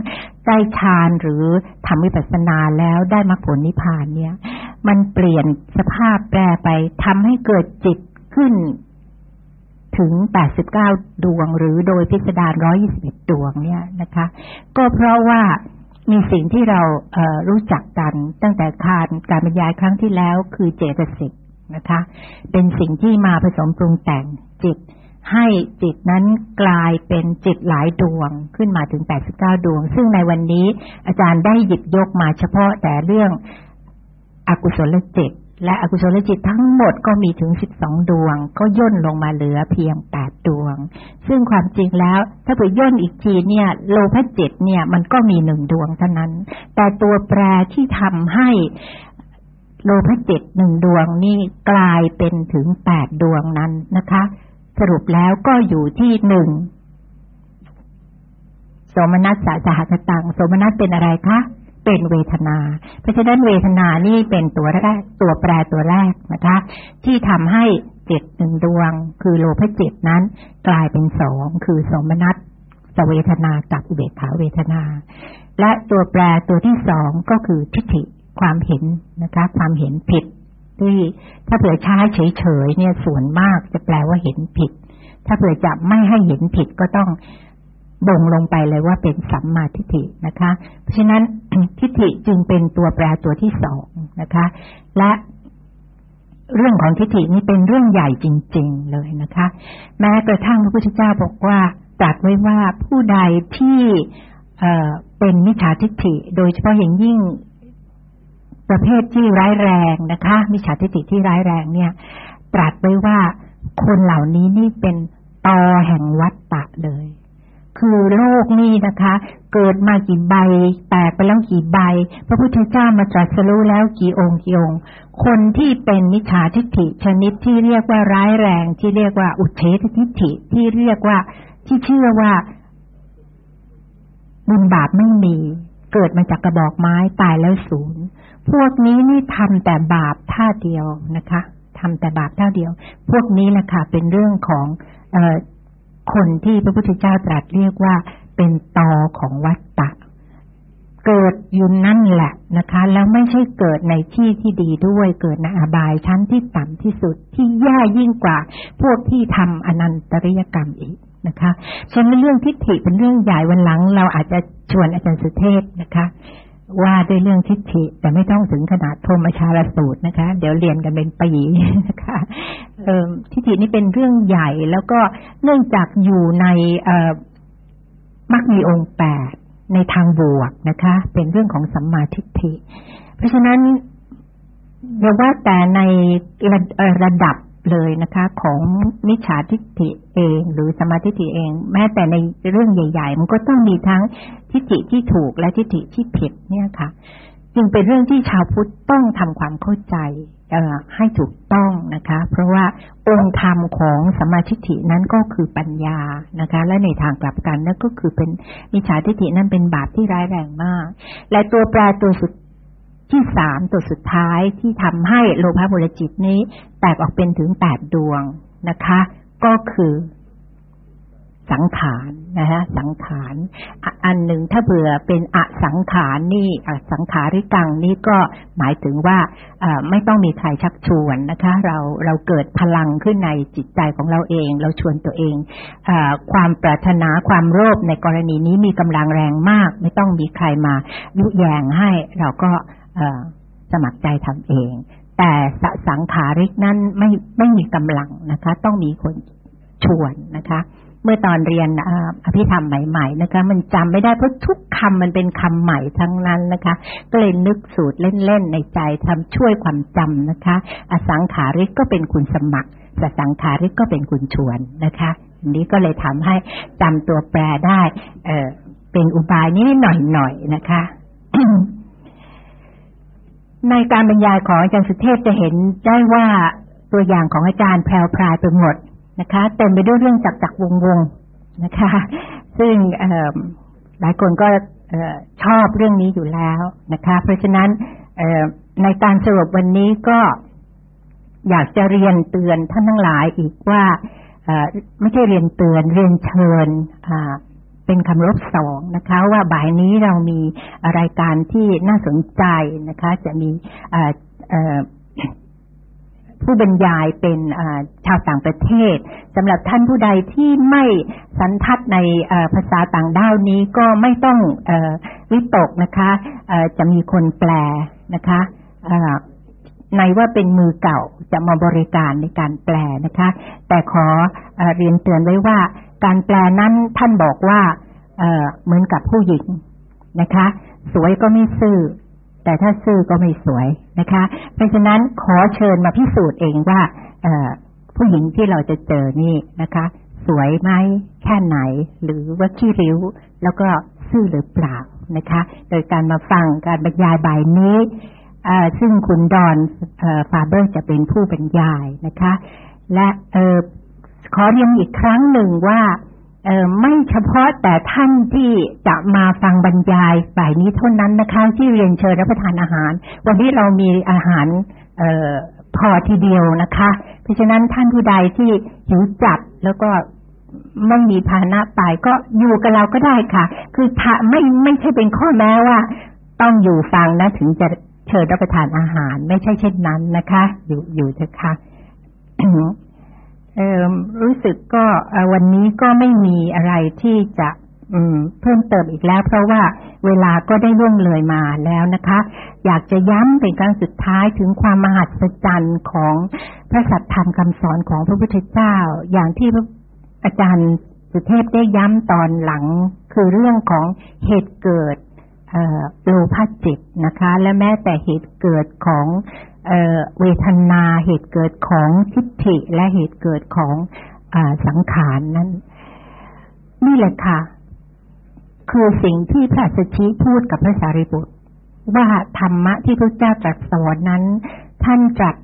ได้ฌานหรือทำวิปัสสนาแล้วได้มรรคผลนิพพานเนี่ย มันเปลี่ยนสภาพแปรไปทำให้เกิดจิตขึ้นถึง 89 ดวงหรือโดยพิสดาร 121 ดวงเนี่ยนะคะ ก็เพราะว่า มีสิ่งที่เราเรู้จักกันตั้งแต่คารการบรรยายครั้งที่แล้วคือเจตสิกนะคะ เป็นสิ่งที่มาผสมปรุงแต่งจิต ให้จิตนั้นกลายเป็นจิตหลายดวงขึ้นมาถึง 89 ดวง ซึ่งในวันนี้อาจารย์ได้หยิบยกมาเฉพาะแต่เรื่องอกุศลจิต และอกุศลจิตทั้งหมดก็มีถึงสิบสองดวง ก็ย่นลงมาเหลือเพียงแปดดวง ซึ่งความจริงแล้วถ้าไปย่นอีกทีเนี่ย โลภะจิตเนี่ยมันก็มีหนึ่งดวงเท่านั้น แต่ตัวแปรที่ทำให้โลภะจิตหนึ่งดวงนี่กลายเป็นถึงแปดดวงนั้นนะคะ สรุปแล้วก็อยู่ที่หนึ่งโสมนัสสะสหัสตังโสมนัสเป็นอะไรคะ เป็นเวทนา เพราะฉะนั้นเวทนานี่เป็นตัวแรกตัวแปรตัวแรกนะคะ ที่ทำให้จิตหนึ่งดวง คือโลภะจิตนั้น กลายเป็นสองคือสมนัตสเวทนากับอุเบกขาเวทนา และตัวแปรตัวที่สองก็คือทิฏฐิความเห็นนะคะ ความเห็นผิดที่ถ้าเผื่อช้าเฉยๆเนี่ยส่วนมากจะแปลว่าเห็นผิด ถ้าเผื่อจะไม่ให้เห็นผิดก็ต้อง บ่งลงไปเลยว่าเป็นสัมมาทิฏฐินะคะ เพราะฉะนั้นทิฏฐิจึงเป็นตัวแปรตัวที่สองนะคะ และเรื่องของทิฏฐินี่เป็นเรื่องใหญ่จริง ๆ เลยนะคะ แม้กระทั่งพระพุทธเจ้าบอกว่าตรัสไว้ว่าผู้ใดที่เเป็นมิจฉาทิฏฐิ โดยเฉพาะอย่างยิ่งประเภทที่ร้ายแรงนะคะ มิจฉาทิฏฐิที่ร้ายแรงเนี่ย ตรัสไว้ว่าคนเหล่านี้นี่เป็นตอแห่งวัฏฏะเลย คือโลกนี้นะคะ เกิดมากี่ใบ แตกไปแล้วกี่ใบ พระพุทธเจ้ามาตรัสรู้แล้วกี่องค์กี่องค์คนที่เป็นมิจฉาทิฏฐิชนิดที่เรียกว่าร้ายแรง ที่เรียกว่าอุเฉททิฏฐิที่เรียกว่า ที่เชื่อว่าบุญบาปไม่มี เกิดมาจากกระบอกไม้ตายแล้วศูนย์พวกนี้นี่ทำแต่บาปท่าเดียวนะคะทำแต่บาปท่าเดียว พวกนี้แหละค่ะเป็นเรื่องของเอ คนที่พระพุทธเจ้าตรัสเรียกว่าเป็นตอของวัตตะ เกิดอยู่นั่นแหละนะคะ แล้วไม่ใช่เกิดในที่ที่ดีด้วย เกิดในอบายชั้นที่ต่ำที่สุดที่แย่ยิ่งกว่า พวกที่ทำอนันตริยกรรมอีกนะคะฉะนั้นเรื่องทิฏฐิเป็นเรื่องใหญ่วันหลัง เราอาจจะชวนอาจารย์สุเทพนะคะ ว่าด้วยเรื่องทิฏฐิแต่ไม่ต้องถึงขนาดโทมชาลสูตรนะคะ เดี๋ยวเรียนกันเป็นปีนะคะทิฏฐินี่เป็นเรื่องใหญ่แล้วก็เนื่องจากอยู่ในมักมีองค์แปดในทางบวกนะคะ เป็นเรื่องของสัมมาทิฏฐิ เพราะฉะนั้นเราว่าแต่ในระระดับ เลยนะคะของมิจฉาทิฏฐิเอง หรือสมาธิฏฐิเอง แม้แต่ในเรื่องใหญ่ ๆ มันก็ต้องมีทั้งทิฏฐิที่ถูกและทิฏฐิที่ผิดเนี่ยค่ะ จึงเป็นเรื่องที่ชาวพุทธต้องทำความเข้าใจให้ถูกต้องนะคะ เพราะว่าองค์ธรรมของสมาธิฐินั้นก็คือปัญญานะคะ และในทางกลับกันนั่นก็คือเป็นมิจฉาทิฏฐินั้นเป็นบาปที่ร้ายแรงมาก และตัวแปรตัวสุด ที่สามตัวสุดท้ายที่ทำให้โลภะบุรจิตนี้แตกออกเป็นถึงแปดดวงนะคะ ก็คือสังขารนะฮะสังขารอันหนึ่งถ้าเบื่อเป็นอสังขารนี่อสังขาริกังนี่ก็หมายถึงว่าไม่ต้องมีใครชักชวนนะคะ เราเราเกิดพลังขึ้นในจิตใจของเราเอง เราชวนตัวเองอความปรารถนาความโลภในกรณีนี้มีกำลังแรงมาก ไม่ต้องมีใครมายุแยงให้เราก็ สมัครใจทำเอง แต่สังขาริกนั้นไม่ไม่มีกำลังนะคะ ต้องมีคนชวนนะคะ เมื่อตอนเรียนอภิธรรมใหม่ ๆ นะคะ มันจำไม่ได้เพราะทุกคำมันเป็นคำใหม่ทั้งนั้นนะคะ ก็เลยนึกสูตรเล่น ๆ ในใจทำช่วยความจำนะคะ อสังขาริกก็เป็นคุณสมัครสสังขาริกก็เป็นคุณชวนนะคะนี้ก็เลยทำให้จำตัวแปรได้ เออเป็นอุบายนี้หน่อยๆนะคะ ในการบรรยายของอาจารย์สุเทพจะเห็นได้ว่าตัวอย่างของอาจารย์แพรวพรายไปหมดนะคะเต็มไปด้วยเรื่องจักจักวงวงนะคะ ซึ่งหลายคนก็ชอบเรื่องนี้อยู่แล้วนะคะ เพราะฉะนั้นในการสรุปวันนี้ก็อยากจะเรียนเตือนท่านทั้งหลายอีกว่าไม่ใช่เรียนเตือนเรียนเชิญ เป็นคำรบสองนะคะว่าบ่ายนี้เรามีรายการที่น่าสนใจนะคะ จะมีผู้บรรยายเป็นชาวต่างประเทศสำหรับท่านผู้ใดที่ไม่สันทัดในภาษาต่างด้าวนี้ก็ไม่ต้องวิตกนะคะจะมีคนแปลนะคะในว่าเป็นมือเก่าจะมาบริการในการแปลนะคะ แต่ขอเรียนเตือนไว้ว่า การแปลนั้นท่านบอกว่าเหมือนกับผู้หญิงนะคะ สวยก็ไม่ซื่อ แต่ถ้าซื่อก็ไม่สวยนะคะ เพราะฉะนั้นขอเชิญมาพิสูจน์เองว่าผู้หญิงที่เราจะเจอนี่นะคะ สวยไหมแค่ไหน หรือว่าขี้ริ้ว แล้วก็ซื่อหรือเปล่านะคะ โดยการมาฟังการบรรยายบ่ายนี้ซึ่งคุณดอนฟาเบอร์จะเป็นผู้บรรยายนะคะ และ ขอเรียนอีกครั้งหนึ่งว่าไม่เฉพาะแต่ท่านที่จะมาฟังบรรยายฝ่ายนี้เท่านั้นนะคะ ที่เรียนเชิญรับประทานอาหาร วันนี้เรามีอาหารออพอทีเดียวนะคะ เพราะฉะนั้นท่านผู้ใดที่หิวจัดแล้วก็ไม่มีภานะไปก็อยู่กับเราก็ได้ค่ะ คือไม่ไม่ใช่เป็นข้อแม้ว่า ต้องอยู่ฟังนะถึงจะเชิญรับประทานอาหาร ไม่ใช่เช่นนั้นนะคะ อยู่อยู่เถอะค่ะ รู้สึกก็วันนี้ก็ไม่มีอะไรที่จะเพิ่มเติมอีกแล้ว เพราะว่าเวลาก็ได้ล่วงเลยมาแล้วนะคะ อยากจะย้ำเป็นครั้งสุดท้ายถึงความมหัศจรรย์ของพระสัทธรรมคำสอนของพระพุทธเจ้า อย่างที่อาจารย์สุเทพได้ย้ำตอนหลังคือเรื่องของเหตุเกิดโลภะจิตนะคะ และแม้แต่เหตุเกิดของ เวทนาเหตุเกิดของทิฏฐิและเหตุเกิดของอสังขารนั้น นี่แหละค่ะ คือสิ่งที่พระสัชชีพูดกับพระสารีบุตร ว่าธรรมะที่พระเจ้าตรัสสอนนั้น ท่านตรัส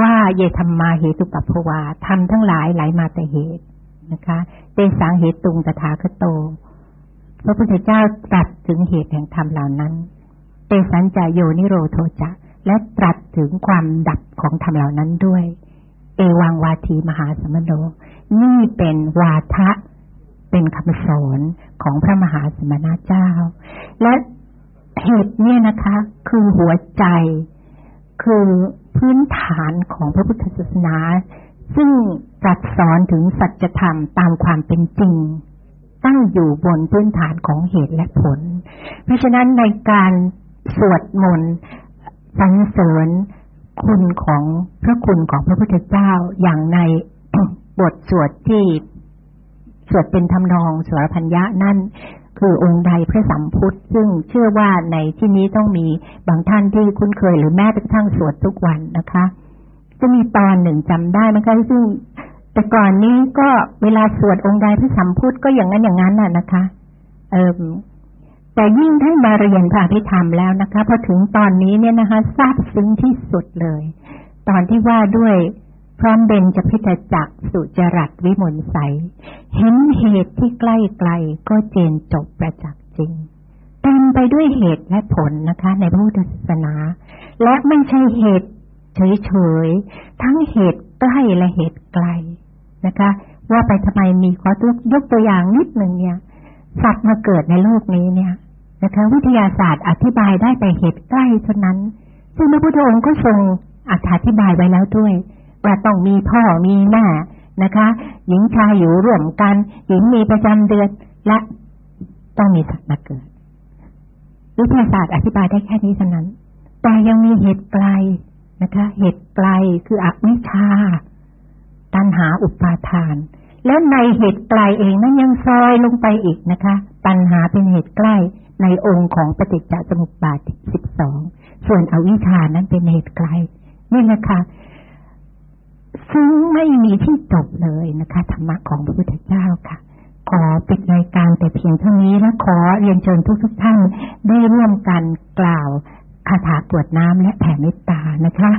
ว่าเยธรรมมาเหตุปัปวาทำทั้งหลายไหลามาแต่เหตุนะคะเตสังเหตุตุงตถาคโต พระพุทธเจ้าตรัสถึงเหตุแห่งธรรมเหล่านั้นเตสัญจโยนิโรโทจะ และตรัสถึงความดับของธรรมเหล่านั้นด้วย เอวังวาทีมหาสมโนนี่เป็นวาทะเป็นคำสอนของพระมหาสมณเจ้า และเหตุเนี่ยนะคะ คือหัวใจ คือพื้นฐานของพระพุทธศาสนา ซึ่งตรัสสอนถึงสัจธรรมตามความเป็นจริง ตั้งอยู่บนพื้นฐานของเหตุและผล เพราะฉะนั้นในการสวดมนต์ สรรเสริญคุณของพระคุณของพระพุทธเจ้าอย่างในบทสวดที่สวดเป็นทำนองสวรพัญญะนั่นคือองค์ใดพระสัมพุทธซึ่งเชื่อว่าในที่นี้ต้องมีบางท่านที่คุ้นเคยหรือแม้กระทั่งสวดทุกวันนะคะ จะมีตอนหนึ่งจำได้นะคะซึ่งแต่ก่อนนี้ก็เวลาสวดองค์ใดพระสัมพุทธก็อย่างนั้นอย่างนั้นน่ะนะคะ เออ แต่ยิ่งได้มาเรียนพระพิธรรมแล้วนะคะพอถึงตอนนี้เนี่ยนะคะทราบซึ้งที่สุดเลย ตอนที่ว่าด้วยพร้อมเบนจะพิจจักสุจรัตวิมลใส เห็นเหตุที่ใกล้ไกลก็เจนจบประจักษ์จริงเต็มไปด้วยเหตุและผลนะคะ ในพระพุทธศาสนา และไม่ใช่เหตุเฉยๆ ทั้งเหตุใกล้และเหตุไกลนะคะ ว่าไปทำไมมีขอยกตัวอย่างนิดหนึ่งเนี่ย สัตว์มาเกิดในโลกนี้เนี่ย นะคะวิทยาศาสตร์อธิบายได้แต่เหตุใกล้เท่านั้น ซึ่งพระพุทธองค์ก็ทรงอธิบายไว้แล้วด้วย ว่าต้องมีพ่อมีแม่นะคะ หญิงชายอยู่ร่วมกัน หญิงมีประจำเดือนและต้องมีสัตว์มาเกิด วิทยาศาสตร์อธิบายได้แค่นี้เท่านั้น แต่ยังมีเหตุไกลนะคะ เหตุไกลคืออวิชชา ตัณหาอุปาทาน แล้วในเหตุไกลเองนั้นยังซอยลงไปอีกนะคะปัญหาเป็นเหตุใกล้ ในองค์ของปฏิจจสมุปบาทสิบสองส่วนอวิชานั้นเป็นเหตุไกลนี่นะคะซึ่งไม่มีที่จบเลยนะคะ ธรรมะของพระพุทธเจ้าค่ะ ขอปิดรายการแต่เพียงเท่านี้และขอเรียนเชิญทุกทุกท่านได้ร่วมกันกล่าวคาถากวดน้ำและแผ่เมตตานะคะ